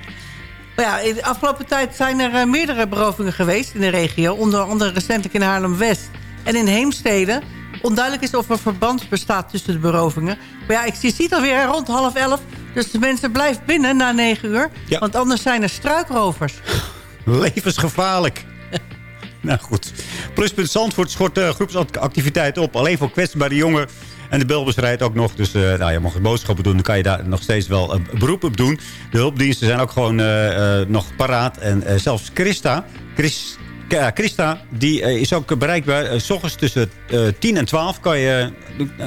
Ja, in de afgelopen tijd zijn er eh, meerdere berovingen geweest in de regio. Onder andere recentelijk in Haarlem-West en in Heemstede. Onduidelijk is of er verband bestaat tussen de berovingen. Maar ja, ik zie- ziet alweer rond half elf. Dus de mensen blijven binnen na negen uur. Ja. Want anders zijn er struikrovers. [laughs] Levensgevaarlijk. [laughs] nou goed. Pluspunt Zandvoort schort uh, groepsactiviteiten op. Alleen voor kwetsbare jongen En de Belbus rijdt ook nog. Dus eh, nou, je mag boodschappen doen. Dan kan je daar nog steeds wel een beroep op doen. De hulpdiensten zijn ook gewoon eh, eh, nog paraat. En eh, zelfs Christa... Chris, ja, Christa, die eh, is ook bereikbaar. Eh, s tussen eh 10 en 12 kan je,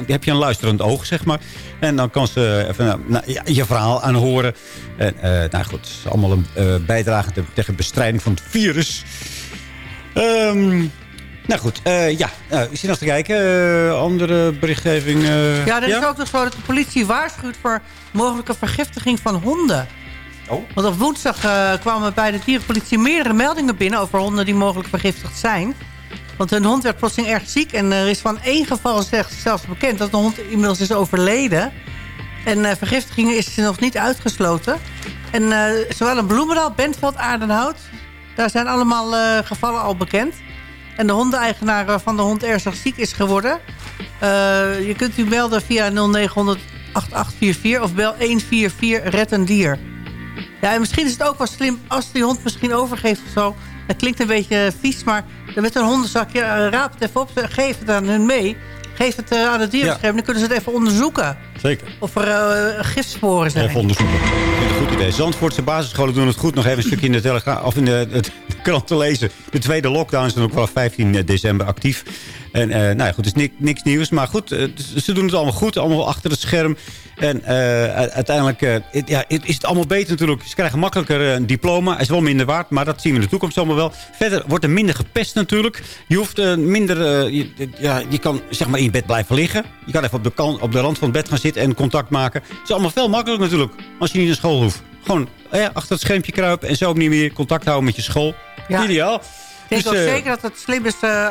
heb je een luisterend oog, zeg maar. En dan kan ze even nou, nou, je verhaal aanhoren. En, eh, nou goed, het is allemaal een eh, bijdrage te- tegen bestrijding van het virus. Ehm, nou goed, eh, ja. Nou, ik zit nog te kijken. Eh, andere berichtgeving. eh, Ja, er is ook nog zo dat de politie waarschuwt voor mogelijke vergiftiging van honden. Oh. Want op woensdag kwamen bij de dierenpolitie meerdere meldingen binnen... over honden die mogelijk vergiftigd zijn. Want een hond werd plotseling erg ziek. En er is van één geval zelfs zelfs bekend dat de hond inmiddels is overleden. En vergiftigingen is nog niet uitgesloten. En zowel in Bloemendaal, Bentveld, Aardenhout... daar zijn allemaal gevallen al bekend. En de hondeneigenaar waarvan de hond ernstig ziek is geworden... eh, je kunt u melden via 0900 8844 of bel 144 Red een Dier. Ja, en misschien is het ook wel slim als die hond misschien overgeeft of zo. Dat klinkt een beetje vies, maar met een hondenzakje... eh, raap het even op, geef het aan hun mee. Geef het eh, aan het dierenbescherming, dan kunnen ze het even onderzoeken. Zeker. Of er eh, gifsporen zijn. Even onderzoeken. Ik vind het een goed idee. Zandvoortse basisscholen doen het goed. Nog even een stukje in de, telegra of in de, de, de krant te lezen. De tweede lockdown is dan ook wel 15 december actief. En eh, nou ja, goed, het is niks, niks nieuws. Maar goed, eh, ze doen het allemaal goed. Allemaal achter het scherm. En eh, uiteindelijk eh, ja, het is het allemaal beter natuurlijk. Ze krijgen makkelijker eh, een diploma. Is wel minder waard, maar dat zien we in de toekomst allemaal wel. Verder wordt er minder gepest natuurlijk. Je hoeft eh, minder... eh, je, ja, je kan zeg maar in je bed blijven liggen. Je kan even op de, kan, op de rand van het bed gaan zitten en contact maken. Het is allemaal veel makkelijker natuurlijk. Als je niet naar school hoeft. Gewoon eh, achter het schermpje kruipen en zo op die manier contact houden met je school. Ja. Ideaal. Ik denk Dus, ook eh, zeker dat het slim is... eh,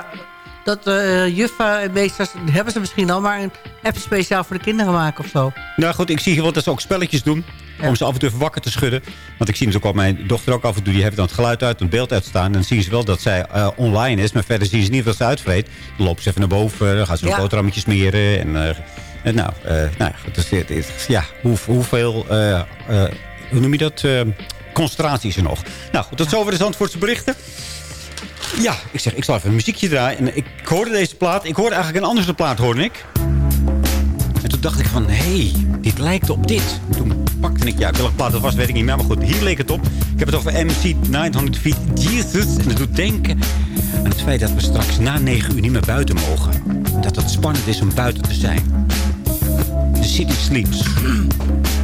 dat eh juffen en meesters, hebben ze misschien al... maar een app speciaal voor de kinderen maken of zo. Nou goed, ik zie hier wel dat ze ook spelletjes doen. Om ze af en toe even wakker te schudden. Want ik zie natuurlijk ook mijn dochter ook af en toe. Die heeft dan het geluid uit het beeld uitstaan. En dan zien ze wel dat zij online is. Maar verder zien ze niet dat ze uitvreet. Dan lopen ze even naar boven. Dan gaan ze een Ja. boterhammetje smeren. En, nou, eh, nou goed, dus, het is- ja, hoe, hoeveel... eh, eh, hoe noem je dat? concentratie is er nog. Nou goed, tot zover de Zandvoortse berichten. Ja, ik zeg, ik zal even een muziekje draaien. En ik hoorde deze plaat. Ik hoorde eigenlijk een andere plaat, hoorde ik. En toen dacht ik van, hé, hey, dit lijkt op dit. En toen pakte ik, ja, welke plaat dat was, weet ik niet meer. Maar goed, hier leek het op. Ik heb het over MC 900 Feet Jesus. En dat doet denken aan het feit dat we straks na 9 uur niet meer buiten mogen. En dat het spannend is om buiten te zijn. The city sleeps.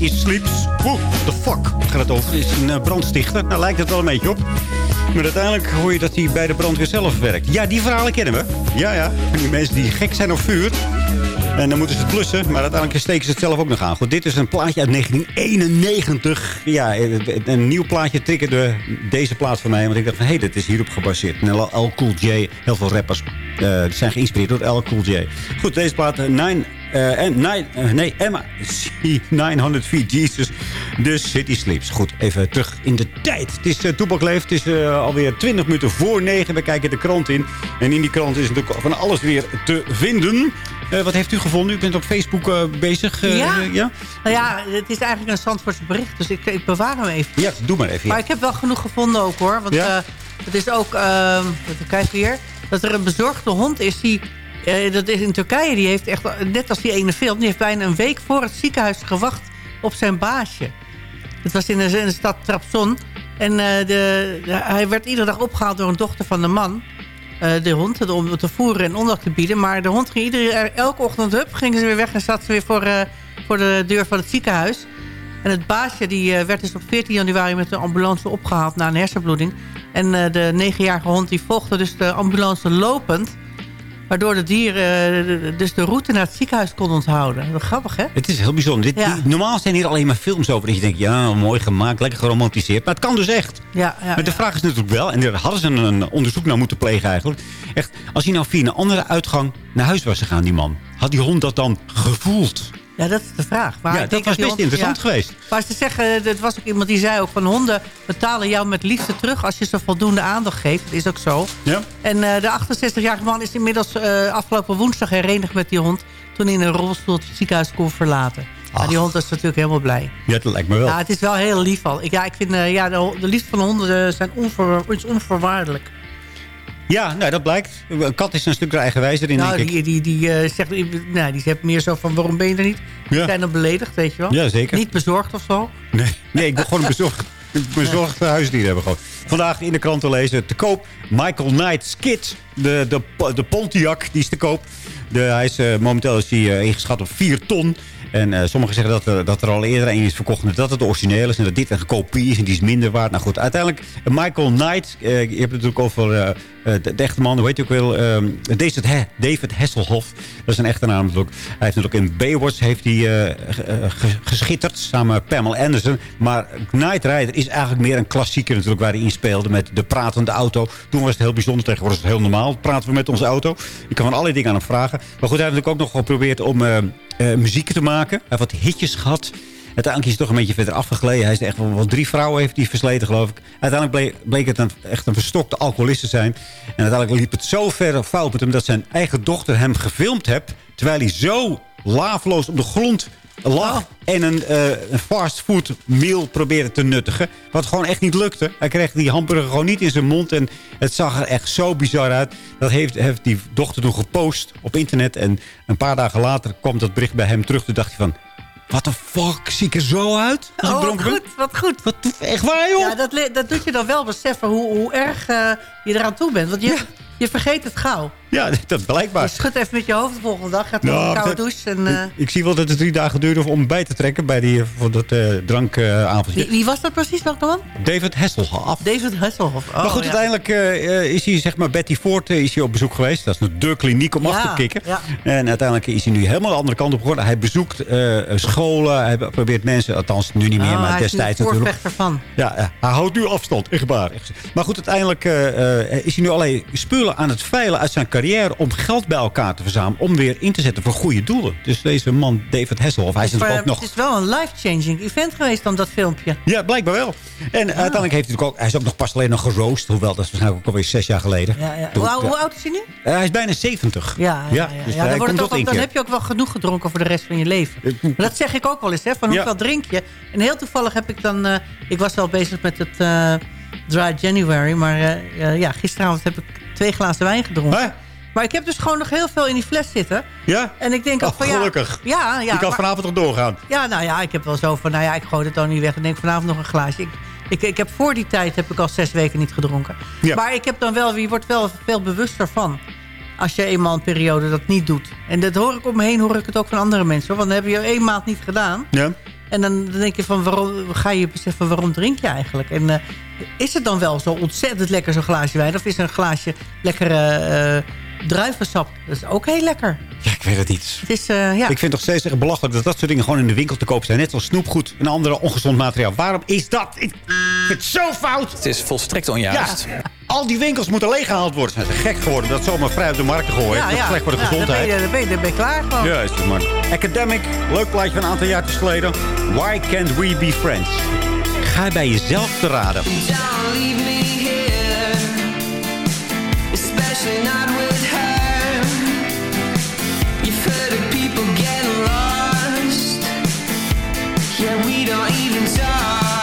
Is It Sleeps. Oeh, the fuck gaat het over. Is een eh, brandstichter. Nou lijkt het wel een beetje op. Maar uiteindelijk hoor je dat hij bij de brandweer zelf werkt. Ja, die verhalen kennen we. Ja, ja. Die mensen die gek zijn op vuur. En dan moeten ze het blussen, maar uiteindelijk steken ze het zelf ook nog aan. Goed, dit is een plaatje uit 1991. Ja, eh, eh, een nieuw plaatje triggerde deze plaat van mij. Want ik dacht van, hé, hey, dit is hierop gebaseerd. En L Cool J, heel veel rappers zijn geïnspireerd door L Cool J. Goed, deze plaat, 9... Eh, en nine, eh, nee, Emma, [laughs] 900 Feet Jesus, de City Sleeps. Goed, even terug in de tijd. Het is uh, het is uh, alweer 20 minuten voor 9. We kijken de krant in. En in die krant is natuurlijk van alles weer te vinden. wat heeft u gevonden? U bent op Facebook bezig. ja. ja? Nou ja, het is eigenlijk een Zandvoortse bericht. Dus ik, ik, bewaar hem even. Ja, doe maar even. Maar ik heb wel genoeg gevonden ook hoor. Want ja? het is ook, ehm, wat we kijken hier? Dat er een bezorgde hond is die eh, dat is in Turkije, die heeft echt, net als die ene film... die heeft bijna een week voor het ziekenhuis gewacht op zijn baasje. Het was in de, stad Trabzon. En eh, de, hij werd iedere dag opgehaald door een dochter van de man. eh, de hond, om te voeren en onderdak te bieden. Maar de hond ging iedere, elke ochtend, hup, gingen ze weer weg... en zat ze weer voor, voor de deur van het ziekenhuis. En het baasje die, werd dus op 14 januari met de ambulance opgehaald na een hersenbloeding. En de negenjarige hond die volgde dus de ambulance lopend. Waardoor de dier eh, dus de route naar het ziekenhuis kon onthouden. Wat grappig, hè? Het is heel bijzonder. Dit, Ja. die- normaal zijn hier alleen maar films over. Dat je denkt, ja, mooi gemaakt, lekker geromantiseerd. Maar het kan dus echt. Ja, ja, maar de vraag is natuurlijk wel, en daar hadden ze een, een onderzoek naar moeten plegen eigenlijk. Echt, als hij nou via een andere uitgang naar huis was gegaan, die man. Had die hond dat dan gevoeld? Ja, dat is de vraag. Maar Ja, dat was best hond- interessant ja. geweest. Maar ze zeggen, er was ook iemand die zei ook van honden betalen jou met liefde terug als je ze voldoende aandacht geeft. Dat is ook zo. Ja. En eh, de 68-jarige man is inmiddels eh, afgelopen woensdag herenigd met die hond. Toen hij in een rolstoel het ziekenhuis kon verlaten. Maar die hond is natuurlijk helemaal blij. Ja, dat lijkt me wel. Ja, het is wel heel lief al. Ik, ja, ik vind eh, ja, de, liefde van de honden zijn onver, is onvoorwaardelijk. Ja, nou, dat blijkt. Een kat is een stuk eigenwijzer in, nou, denk ik. die, die, die, eh, zegt, nou, die zegt meer zo van waarom ben je er niet? Die Ja. zijn dan beledigd, weet je wel. Ja, zeker. Niet bezorgd of zo. Nee, nee ik wil gewoon bezorgd, een bezorgd [laughs] huisdier hebben. Gewoon. Vandaag in de krant te lezen. Te koop Michael Knight Skid. De, de, de Pontiac, die is te koop. De, hij is, eh, momenteel is hij eh, ingeschat op 4 ton. En sommigen zeggen dat er, dat er al eerder een is verkocht... en dat het de origineel is en dat dit een kopie is... en die is minder waard. Nou goed, uiteindelijk Michael Knight... je hebt het natuurlijk over de, de echte man... hoe hij ook wel? ehm, David, He- David. Dat is een echte naam. Hij heeft natuurlijk in Baywatch heeft hij, eh, eh, ge- geschitterd... samen met Pamela Anderson. Maar Knight Rider is eigenlijk meer een klassieker natuurlijk... waar hij in speelde met de pratende auto. Toen was het heel bijzonder. Tegenwoordig is het heel normaal. Praten we met onze auto. Je kan van allerlei dingen aan hem vragen. Maar goed, hij heeft natuurlijk ook nog geprobeerd om... eh, eh, muziek te maken. Hij heeft wat hitjes gehad. Uiteindelijk is hij toch een beetje verder afgegleden. Hij is echt wel, drie vrouwen heeft hij versleten, geloof ik. Uiteindelijk bleek, het een, echt een verstokte alcoholist te zijn. En uiteindelijk liep het zo ver fout met hem... dat zijn eigen dochter hem gefilmd heeft... terwijl hij zo laafloos op de grond lag... en een, eh, een fastfood meal probeerde te nuttigen. Wat gewoon echt niet lukte. Hij kreeg die hamburger gewoon niet in zijn mond... en het zag er echt zo bizar uit. Dat heeft, heeft die dochter toen gepost op internet... en een paar dagen later kwam dat bericht bij hem terug. Toen dacht hij van... Wat de fuck, zie ik er zo uit? Als Oh, wat goed, wat goed. Wat, echt waar, joh? Ja, dat, dat doet je dan wel beseffen hoe, hoe erg eh, je eraan toe bent. Want je, je vergeet het gauw. Ja, [laughs] dat blijkbaar. Je schudt even met je hoofd de volgende dag. Gaat Nou, een koude douche. En, eh, Ik, ik zie wel dat het drie dagen duurde om bij te trekken... bij die, voor dat eh drankavondje. wie, wie was dat precies, welke man? David Hasselhoff. David Hasselhoff. Oh, maar goed, ja. uiteindelijk eh, eh, is hij, zeg maar, Betty Ford eh, is hij op bezoek geweest. Dat is een de kliniek om af te kicken. ja. En uiteindelijk is hij nu helemaal de andere kant op geworden. Hij bezoekt eh, scholen, hij probeert mensen, althans nu niet meer, Oh, maar hij is destijds natuurlijk. voorvechter van. Ja, hij houdt nu afstand, echt waar. Maar goed, uiteindelijk eh, eh, is hij nu allerlei spullen aan het veilen uit zijn carrière... om geld bij elkaar te verzamelen, om weer in te zetten voor goede doelen. Dus deze man, David Hasselhoff, hij is natuurlijk ook nog... Het is wel een life-changing event geweest dan dat filmpje. Ja, blijkbaar wel. En uiteindelijk heeft hij ook... Hij is ook nog pas alleen nog geroost. Hoewel, dat is waarschijnlijk ook alweer zes jaar geleden. Ja, ja. Hoe, oud is hij nu? Eh, hij is bijna 70. Ja, ja, ja, dus ja. Dan, wordt het ook, dan heb je ook wel genoeg gedronken voor de rest van je leven. Maar dat zeg ik ook wel eens, hè, van hoeveel drink je. En heel toevallig heb ik dan... eh, ik was wel bezig met het eh, Dry January, maar ja, gisteravond heb ik twee glazen wijn gedronken. Maar ik heb dus gewoon nog heel veel in die fles zitten. Ja? En ik denk ook Oh, van ja... gelukkig. Ja, ja. je kan maar- vanavond nog doorgaan. Ja, nou ja, ik heb wel zo van, nou ja, ik gooi het dan niet weg. En denk vanavond nog een glaasje. Ik, ik, ik heb voor die tijd heb ik al zes weken niet gedronken. Ja. Maar ik heb dan wel, je wordt wel veel bewuster van. Als je eenmaal een periode dat niet doet. En dat hoor ik om me heen, hoor ik het ook van andere mensen. hoor. Want dan heb je één maand niet gedaan. Ja. En dan denk je van, waarom, ga je beseffen waarom drink je eigenlijk? En eh, is het dan wel zo ontzettend lekker zo'n glaasje wijn? Of is er een glaasje lekkere eh, druivensap? Dat is ook heel lekker. Ja, ik weet het niet. Het is, eh, ja. Ik vind het nog steeds echt belachelijk dat dat soort dingen gewoon in de winkel te koop zijn. Net als snoepgoed en andere ongezond materiaal. Waarom is dat? Ik vind het zo fout. Het is volstrekt onjuist. Ja, al die winkels moeten leeggehaald worden. Ze zijn gek geworden dat zomaar vrij op de markt gooien. dat is slecht voor de Ja, gezondheid. Dan ben, je, dan, ben je, dan ben je klaar gewoon. Juist, man. Academic, leuk plaatje van een aantal jaar geleden. Why can't we be friends? Ga bij jezelf te raden. Don't leave me here, especially not with even talk.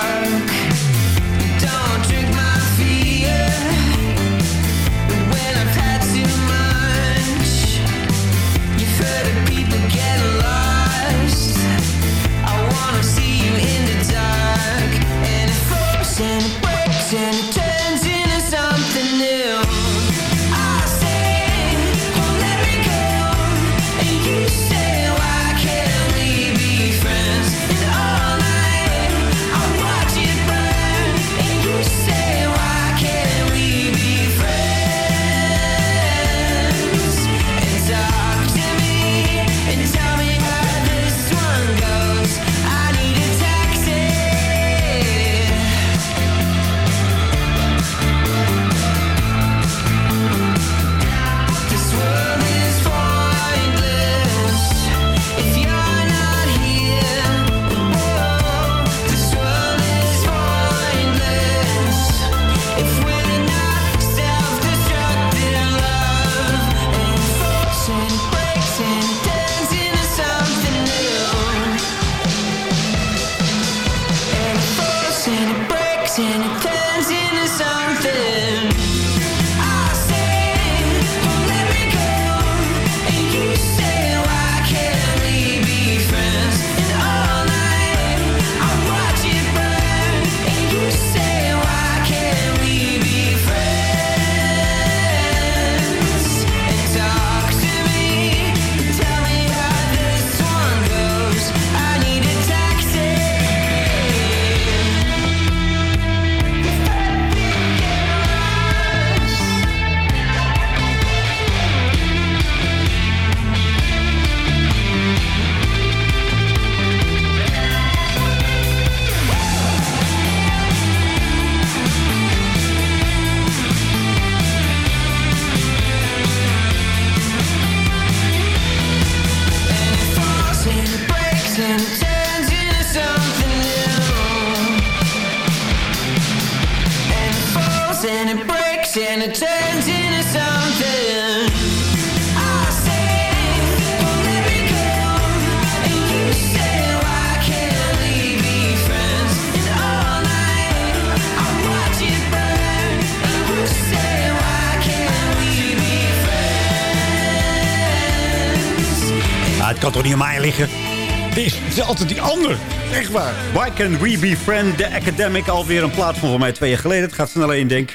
Is, het is altijd die ander. Echt waar. Why can we be friend? The Academic. Alweer een plaat van voor mij twee jaar geleden. Het gaat sneller in, denk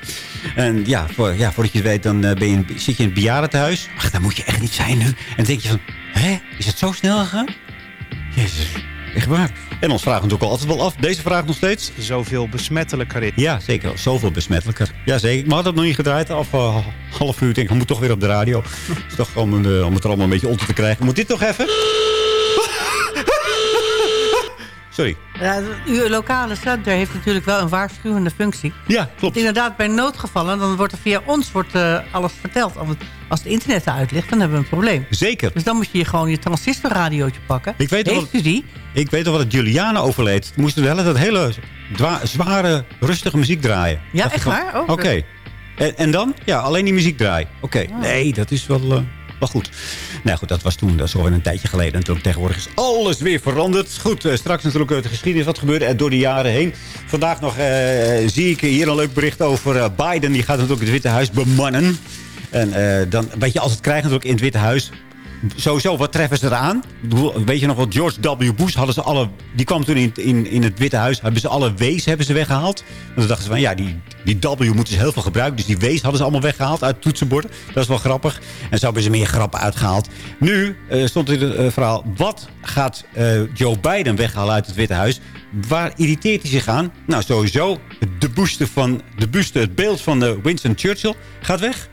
En ja, voor, ja, voordat je het weet, dan eh, ben je in- zit je in het bejaardentehuis. Ach, daar moet je echt niet zijn nu. En dan denk je van, hè? Is het zo snel gegaan? Jezus, echt waar. En ons vragen we ook altijd wel af. Deze vraag nog steeds. Zoveel besmettelijker is. Ja, zeker. Zoveel besmettelijker. Ja, zeker. Maar had het nog niet gedraaid. Af eh, half uur. Denk, ik moet toch weer op de radio. [laughs] is toch om, eh, om het er allemaal een beetje onder te krijgen. Moet dit nog even? Sorry. Ja, uw lokale zender heeft natuurlijk wel een waarschuwende functie. Ja, klopt. Inderdaad, bij noodgevallen, dan wordt er via ons wordt, eh, alles verteld. Want Als het internet eruit ligt, dan hebben we een probleem. Zeker. Dus dan moet je gewoon je transistorradiootje pakken. Ik weet, Heeft wat, u die? ik weet nog wat het Juliane overleed. Moesten we de hele zware, rustige muziek draaien. Ja, echt waar? Oh, Oké. En, en dan? Ja, alleen die muziek draaien. Oké. Nee, dat is wel, eh, wel goed. Nou goed, dat was toen. Dat is alweer een tijdje geleden. En toen tegenwoordig is alles weer veranderd. Goed, eh, straks natuurlijk eh, de geschiedenis. Wat gebeurde er door de jaren heen. Vandaag nog eh, zie ik hier een leuk bericht over Biden. Die gaat natuurlijk het Witte Huis bemannen. En eh, dan, wat je altijd krijgt natuurlijk in het Witte Huis... sowieso, wat treffen ze eraan? Weet je nog wat? George W. Bush hadden ze alle... Die kwam toen in, in, in het Witte Huis. Hebben ze alle W's hebben ze weggehaald. En toen dachten ze van, ja, die, die W moeten ze heel veel gebruiken. Dus die W's hadden ze allemaal weggehaald uit het toetsenbord. Dat is wel grappig. En zo hebben ze meer grappen uitgehaald. Nu eh, stond er het eh, verhaal... Wat gaat eh, Joe Biden weghalen uit het Witte Huis? Waar irriteert hij zich aan? Nou, sowieso de buste, van, de buste het beeld van Winston Churchill gaat weg.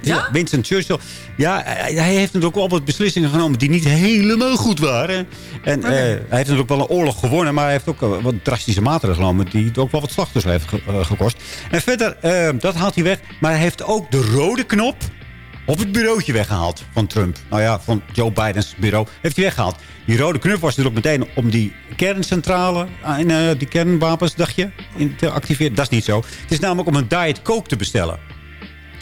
Ja? Winston Churchill. Ja, hij hij heeft natuurlijk ook wel wat beslissingen genomen die niet helemaal goed waren. En eh, hij heeft natuurlijk wel een oorlog gewonnen, maar hij heeft ook eh, wat drastische maatregelen genomen die ook wel wat slachtoffers heeft ge- eh, gekost. En verder, eh, dat haalt hij weg. Maar hij heeft ook de rode knop op het bureautje weggehaald van Trump. Nou ja, van Joe Bidens bureau heeft hij weggehaald. Die rode knop was natuurlijk meteen om die kerncentrale en eh, die kernwapens, dacht je, in te activeren. Dat is niet zo. Het is namelijk om een Diet Coke te bestellen.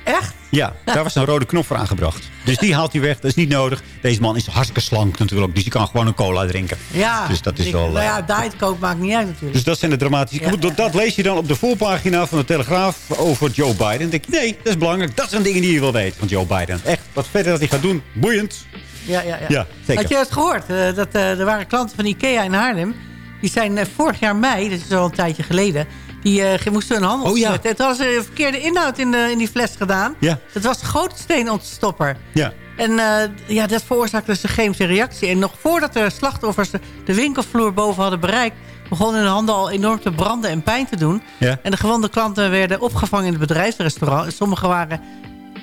Echt? Ja, daar was een rode knop voor aangebracht. Dus die haalt hij weg, dat is niet nodig. Deze man is hartstikke slank natuurlijk, dus die kan gewoon een cola drinken. Ja. Dus dat is Ik- wel... Nou eh, ja, Diet Coke maakt niet uit natuurlijk. dus dat zijn de dramatische... Ja. Dat, lees je dan op de voorpagina van de Telegraaf over Joe Biden. Dan denk je, nee, dat is belangrijk. Dat zijn dingen die je wil weten van Joe Biden. Echt, wat verder dat hij gaat doen, boeiend. Ja, ja, ja. Ja, zeker. Had je het gehoord? eh, dat, eh, er waren klanten van Ikea in Haarlem. Die zijn eh, vorig jaar mei, dat is al een tijdje geleden... die eh, moesten hun handel Oh, ja. hadden ze een verkeerde inhoud in, de, in die fles gedaan. Ja. Dat was gootsteen-ontstopper. Ja. En eh, ja, dat veroorzaakte dus een chemische reactie. En nog voordat de slachtoffers de, winkelvloer boven hadden bereikt... begonnen hun handen al enorm te branden en pijn te doen. Ja. En de gewonde klanten werden opgevangen in het bedrijfsrestaurant. En sommigen waren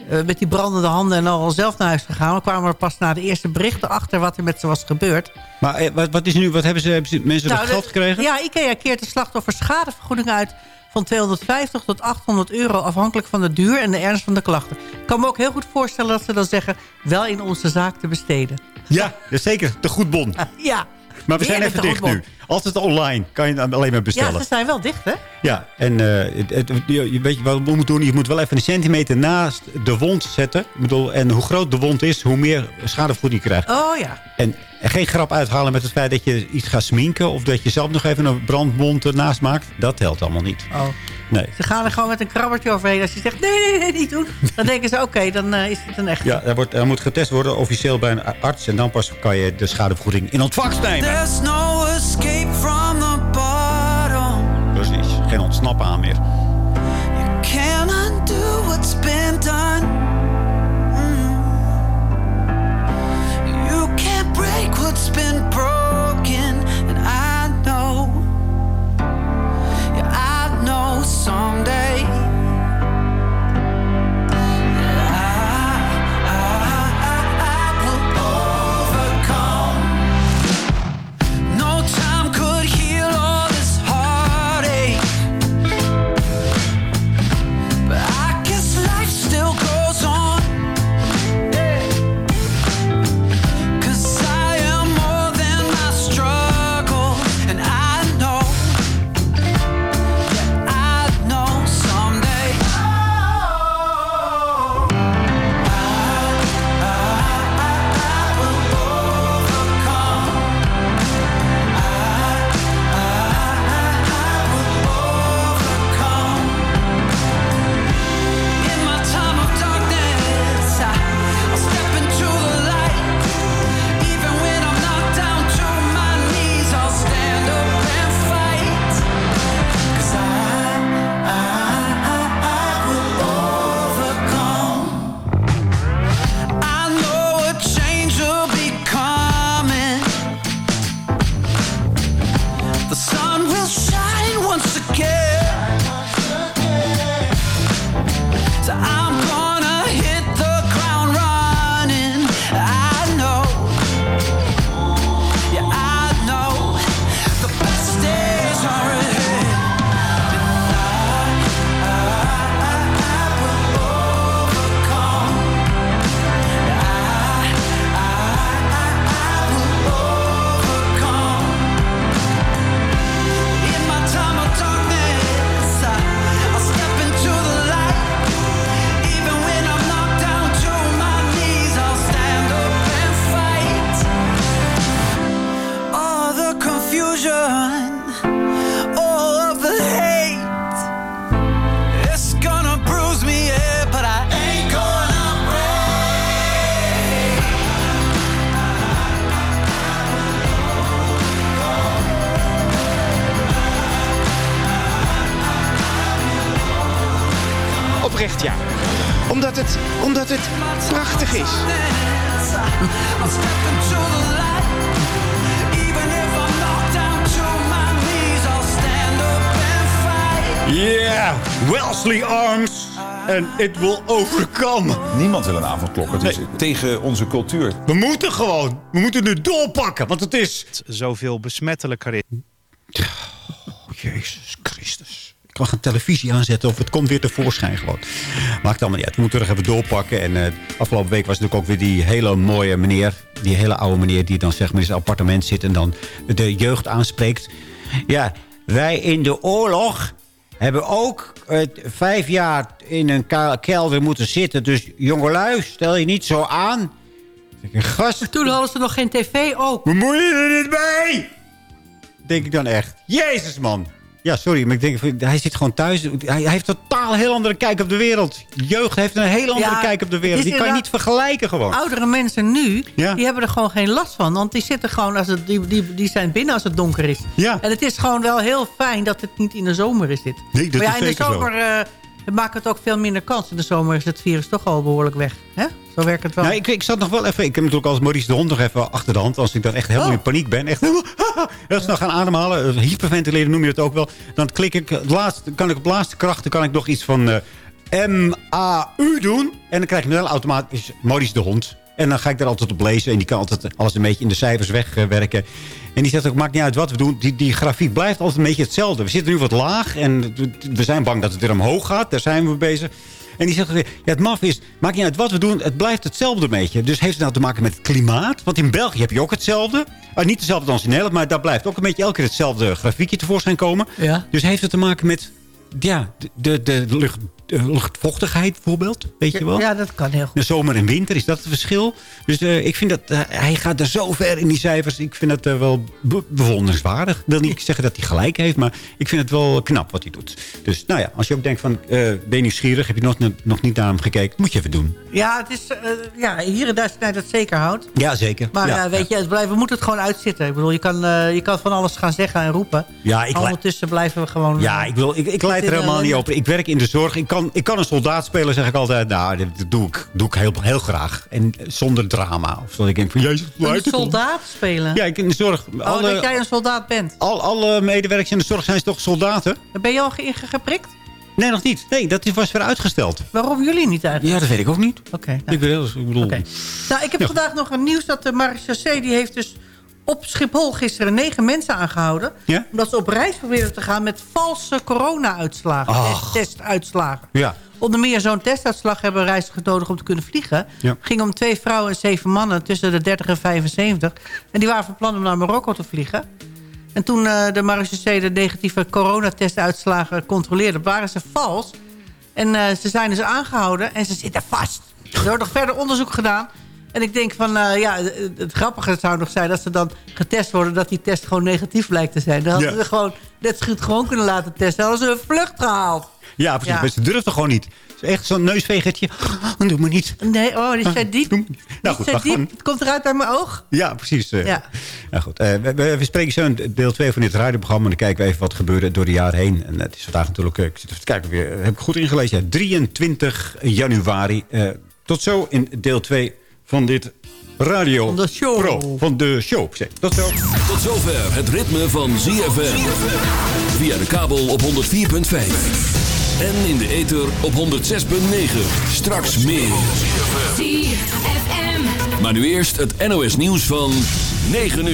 eh, met die brandende handen en al zelf naar huis gegaan. We kwamen er pas na de eerste berichten achter wat er met ze was gebeurd. Maar eh, wat, wat is nu, wat hebben ze, hebben ze mensen Nou, dat geld gekregen? Ja, IKEA keert de slachtoffers schadevergoeding uit van 250 tot 800 euro... afhankelijk van de duur en de ernst van de klachten. Ik kan me ook heel goed voorstellen dat ze dan zeggen... wel in onze zaak te besteden. Ja, zeker. De goed bon. [laughs] Ja. Maar we zijn even dicht nu. Altijd online kan je het alleen maar bestellen. Ja, ze zijn wel dicht, hè? Ja, en eh, het, het- je, weet je wat je moet doen? Je moet wel even een centimeter naast de wond zetten. Ik bedoel, en hoe groot de wond is, hoe meer schadevergoeding je krijgt. Oh ja. En geen grap uithalen met het feit dat je iets gaat sminken... of dat je zelf nog even een brandwond ernaast maakt. Dat telt allemaal niet. Oh. Nee. Ze gaan er gewoon met een krabbertje overheen. Als je zegt, nee, nee, nee, niet doen. Dan denken ze, oké, dan eh, is het een echt. Ja, er, wordt, er moet getest worden officieel bij een arts... en dan pas kan je de schadevergoeding in ontvangst nemen. There's no escape from the bottom. Precies, geen ontsnappen aan meer. Can't undo what's been done. Mm. You can't break what's been someday. En it will overcome. Niemand wil een avondklok. Het is tegen onze cultuur. We moeten gewoon. We moeten het doorpakken, want het is... Zoveel besmettelijker is. Oh, Jezus Christus. Ik kan geen televisie aanzetten of het komt weer tevoorschijn gewoon. Maakt allemaal niet uit. We moeten er even doorpakken. En eh, afgelopen week was natuurlijk ook weer die hele mooie meneer. Die hele oude meneer die dan zeg maar in zijn appartement zit... en dan de jeugd aanspreekt. Ja, wij in de oorlog hebben ook vijf jaar in een kelder moeten zitten. Dus jongelui, stel je niet zo aan. Gast, Toen hadden ze nog geen tv ook. we moeten er niet bij! Denk ik dan echt. Jezus, man. Ja, sorry, maar ik denk, hij zit gewoon thuis. Hij, hij heeft totaal een heel andere kijk op de wereld. Jeugd heeft een heel andere Ja, kijk op de wereld. Die kan je niet vergelijken gewoon. Oudere mensen nu, Ja. die hebben er gewoon geen last van. Want die zitten gewoon, als het, die, die, die zijn binnen als het donker is. Ja. En het is gewoon wel heel fijn dat het niet in de zomer is dit. Nee, dat maar ja, is in de zomer eh, maakt het ook veel minder kans. In de zomer is het virus toch al behoorlijk weg. Hè? Zo werkt het wel. Nou, ik, ik zat nog wel even... Ik heb natuurlijk als Maurice de Hond nog even achter de hand. Als ik dan echt helemaal Oh. in paniek ben. Echt helemaal... [laughs] Heel snel gaan ademhalen. eh, Hyperventileren noem je het ook wel. Dan klik ik... Het laatste, kan ik op laatste krachten kan ik nog iets van... eh, M-A-U doen. En dan krijg je meteen automatisch Maurice de Hond. En dan ga ik daar altijd op lezen. En die kan altijd alles een beetje in de cijfers wegwerken. En die zegt ook, maakt niet uit wat we doen. Die, die grafiek blijft altijd een beetje hetzelfde. We zitten nu wat laag. En we zijn bang dat het weer omhoog gaat. Daar zijn we mee bezig. En die zegt, ja, het maf is, maakt niet uit wat we doen, het blijft hetzelfde een beetje. Dus heeft het nou te maken met het klimaat? Want in België heb je ook hetzelfde. Ah, niet hetzelfde als in Nederland, maar daar blijft ook een beetje elke keer hetzelfde grafiekje tevoorschijn komen. Ja. Dus heeft het te maken met ja, de, de, lucht, de luchtvochtigheid bijvoorbeeld, weet je wel? Ja, dat kan heel goed. De zomer en winter, is dat het verschil? Dus eh, ik vind dat eh, hij gaat er zo ver in die cijfers. Ik vind het eh, wel be- bewonderenswaardig. Ik wil niet zeggen dat hij gelijk heeft, maar ik vind het wel knap wat hij doet. Dus nou ja, als je ook denkt van, ben je nieuwsgierig? Heb je nog, nog niet naar hem gekeken? Moet je even doen. Ja, het is, ja, hier en daar snijdt het zeker hout. Ja, zeker. Maar ja, weet je, het blijft, we moeten het gewoon uitzitten. Ik bedoel, je kan, je kan van alles gaan zeggen en roepen. Ja, ik Ondertussen blijven we gewoon... Ja, ik, wil, ik, ik er helemaal niet op. Ik werk in de zorg. Ik kan, ik kan een soldaat spelen, zeg ik altijd. Nou, dat doe ik, doe ik heel, heel graag. En zonder drama. Of zodat ik denk van, jezus, Een soldaat spelen. Ja, ik in de zorg. Oh, Alle, dat jij een soldaat bent. al, alle medewerkers in de zorg zijn toch soldaten? Ben je al ge- geprikt? Nee, nog niet. Nee, dat was weer uitgesteld. Waarom jullie niet eigenlijk? Ja, dat weet ik ook niet. Oké. nou. Ik, bedoel... Oké. Nou, ik heb Ja. vandaag nog een nieuws dat de marechaussee... die heeft dus op Schiphol gisteren negen mensen aangehouden. Ja? Omdat ze op reis probeerden te gaan met valse corona-uitslagen. Ach. test- Testuitslagen. Ja. Onder meer zo'n testuitslag hebben reizigers nodig om te kunnen vliegen. Ja. ging om twee vrouwen en zeven mannen tussen de 30 en 75. En die waren van plan om naar Marokko te vliegen. En toen eh, de marechaussee de negatieve coronatestuitslagen controleerde... waren ze vals. En eh, ze zijn dus aangehouden en ze zitten vast. Er wordt nog verder onderzoek gedaan. En ik denk van, eh, ja, het, grappige zou nog zijn... dat ze dan getest worden, dat die test gewoon negatief blijkt te zijn. Dan hadden Ja. ze gewoon net goed gewoon kunnen laten testen. Dan hadden ze hun vlucht gehaald. Ja, precies. Ja. Maar ze durfden gewoon niet. Het is echt zo'n neusvegertje. Doe maar niet. Nee, oh, die zijn diep. Nou Die goed, zijn gewoon. diep. Het komt eruit bij mijn oog. Ja, precies. eh. Ja. Nou goed, eh, we, we- spreken zo in deel 2 van dit radioprogramma. En dan kijken we even wat gebeurde door de jaren heen. En het is vandaag natuurlijk, ik zit even te kijken, heb ik goed ingelezen. Ja, 23 januari. Tot zo in deel 2 van dit radio Van de show. Pro. Van de show. Tot zo. Tot zover het ritme van ZFM. Via de kabel op 104.5. En in de ether op 106.9. Straks meer. Maar nu eerst het NOS nieuws van 9 uur.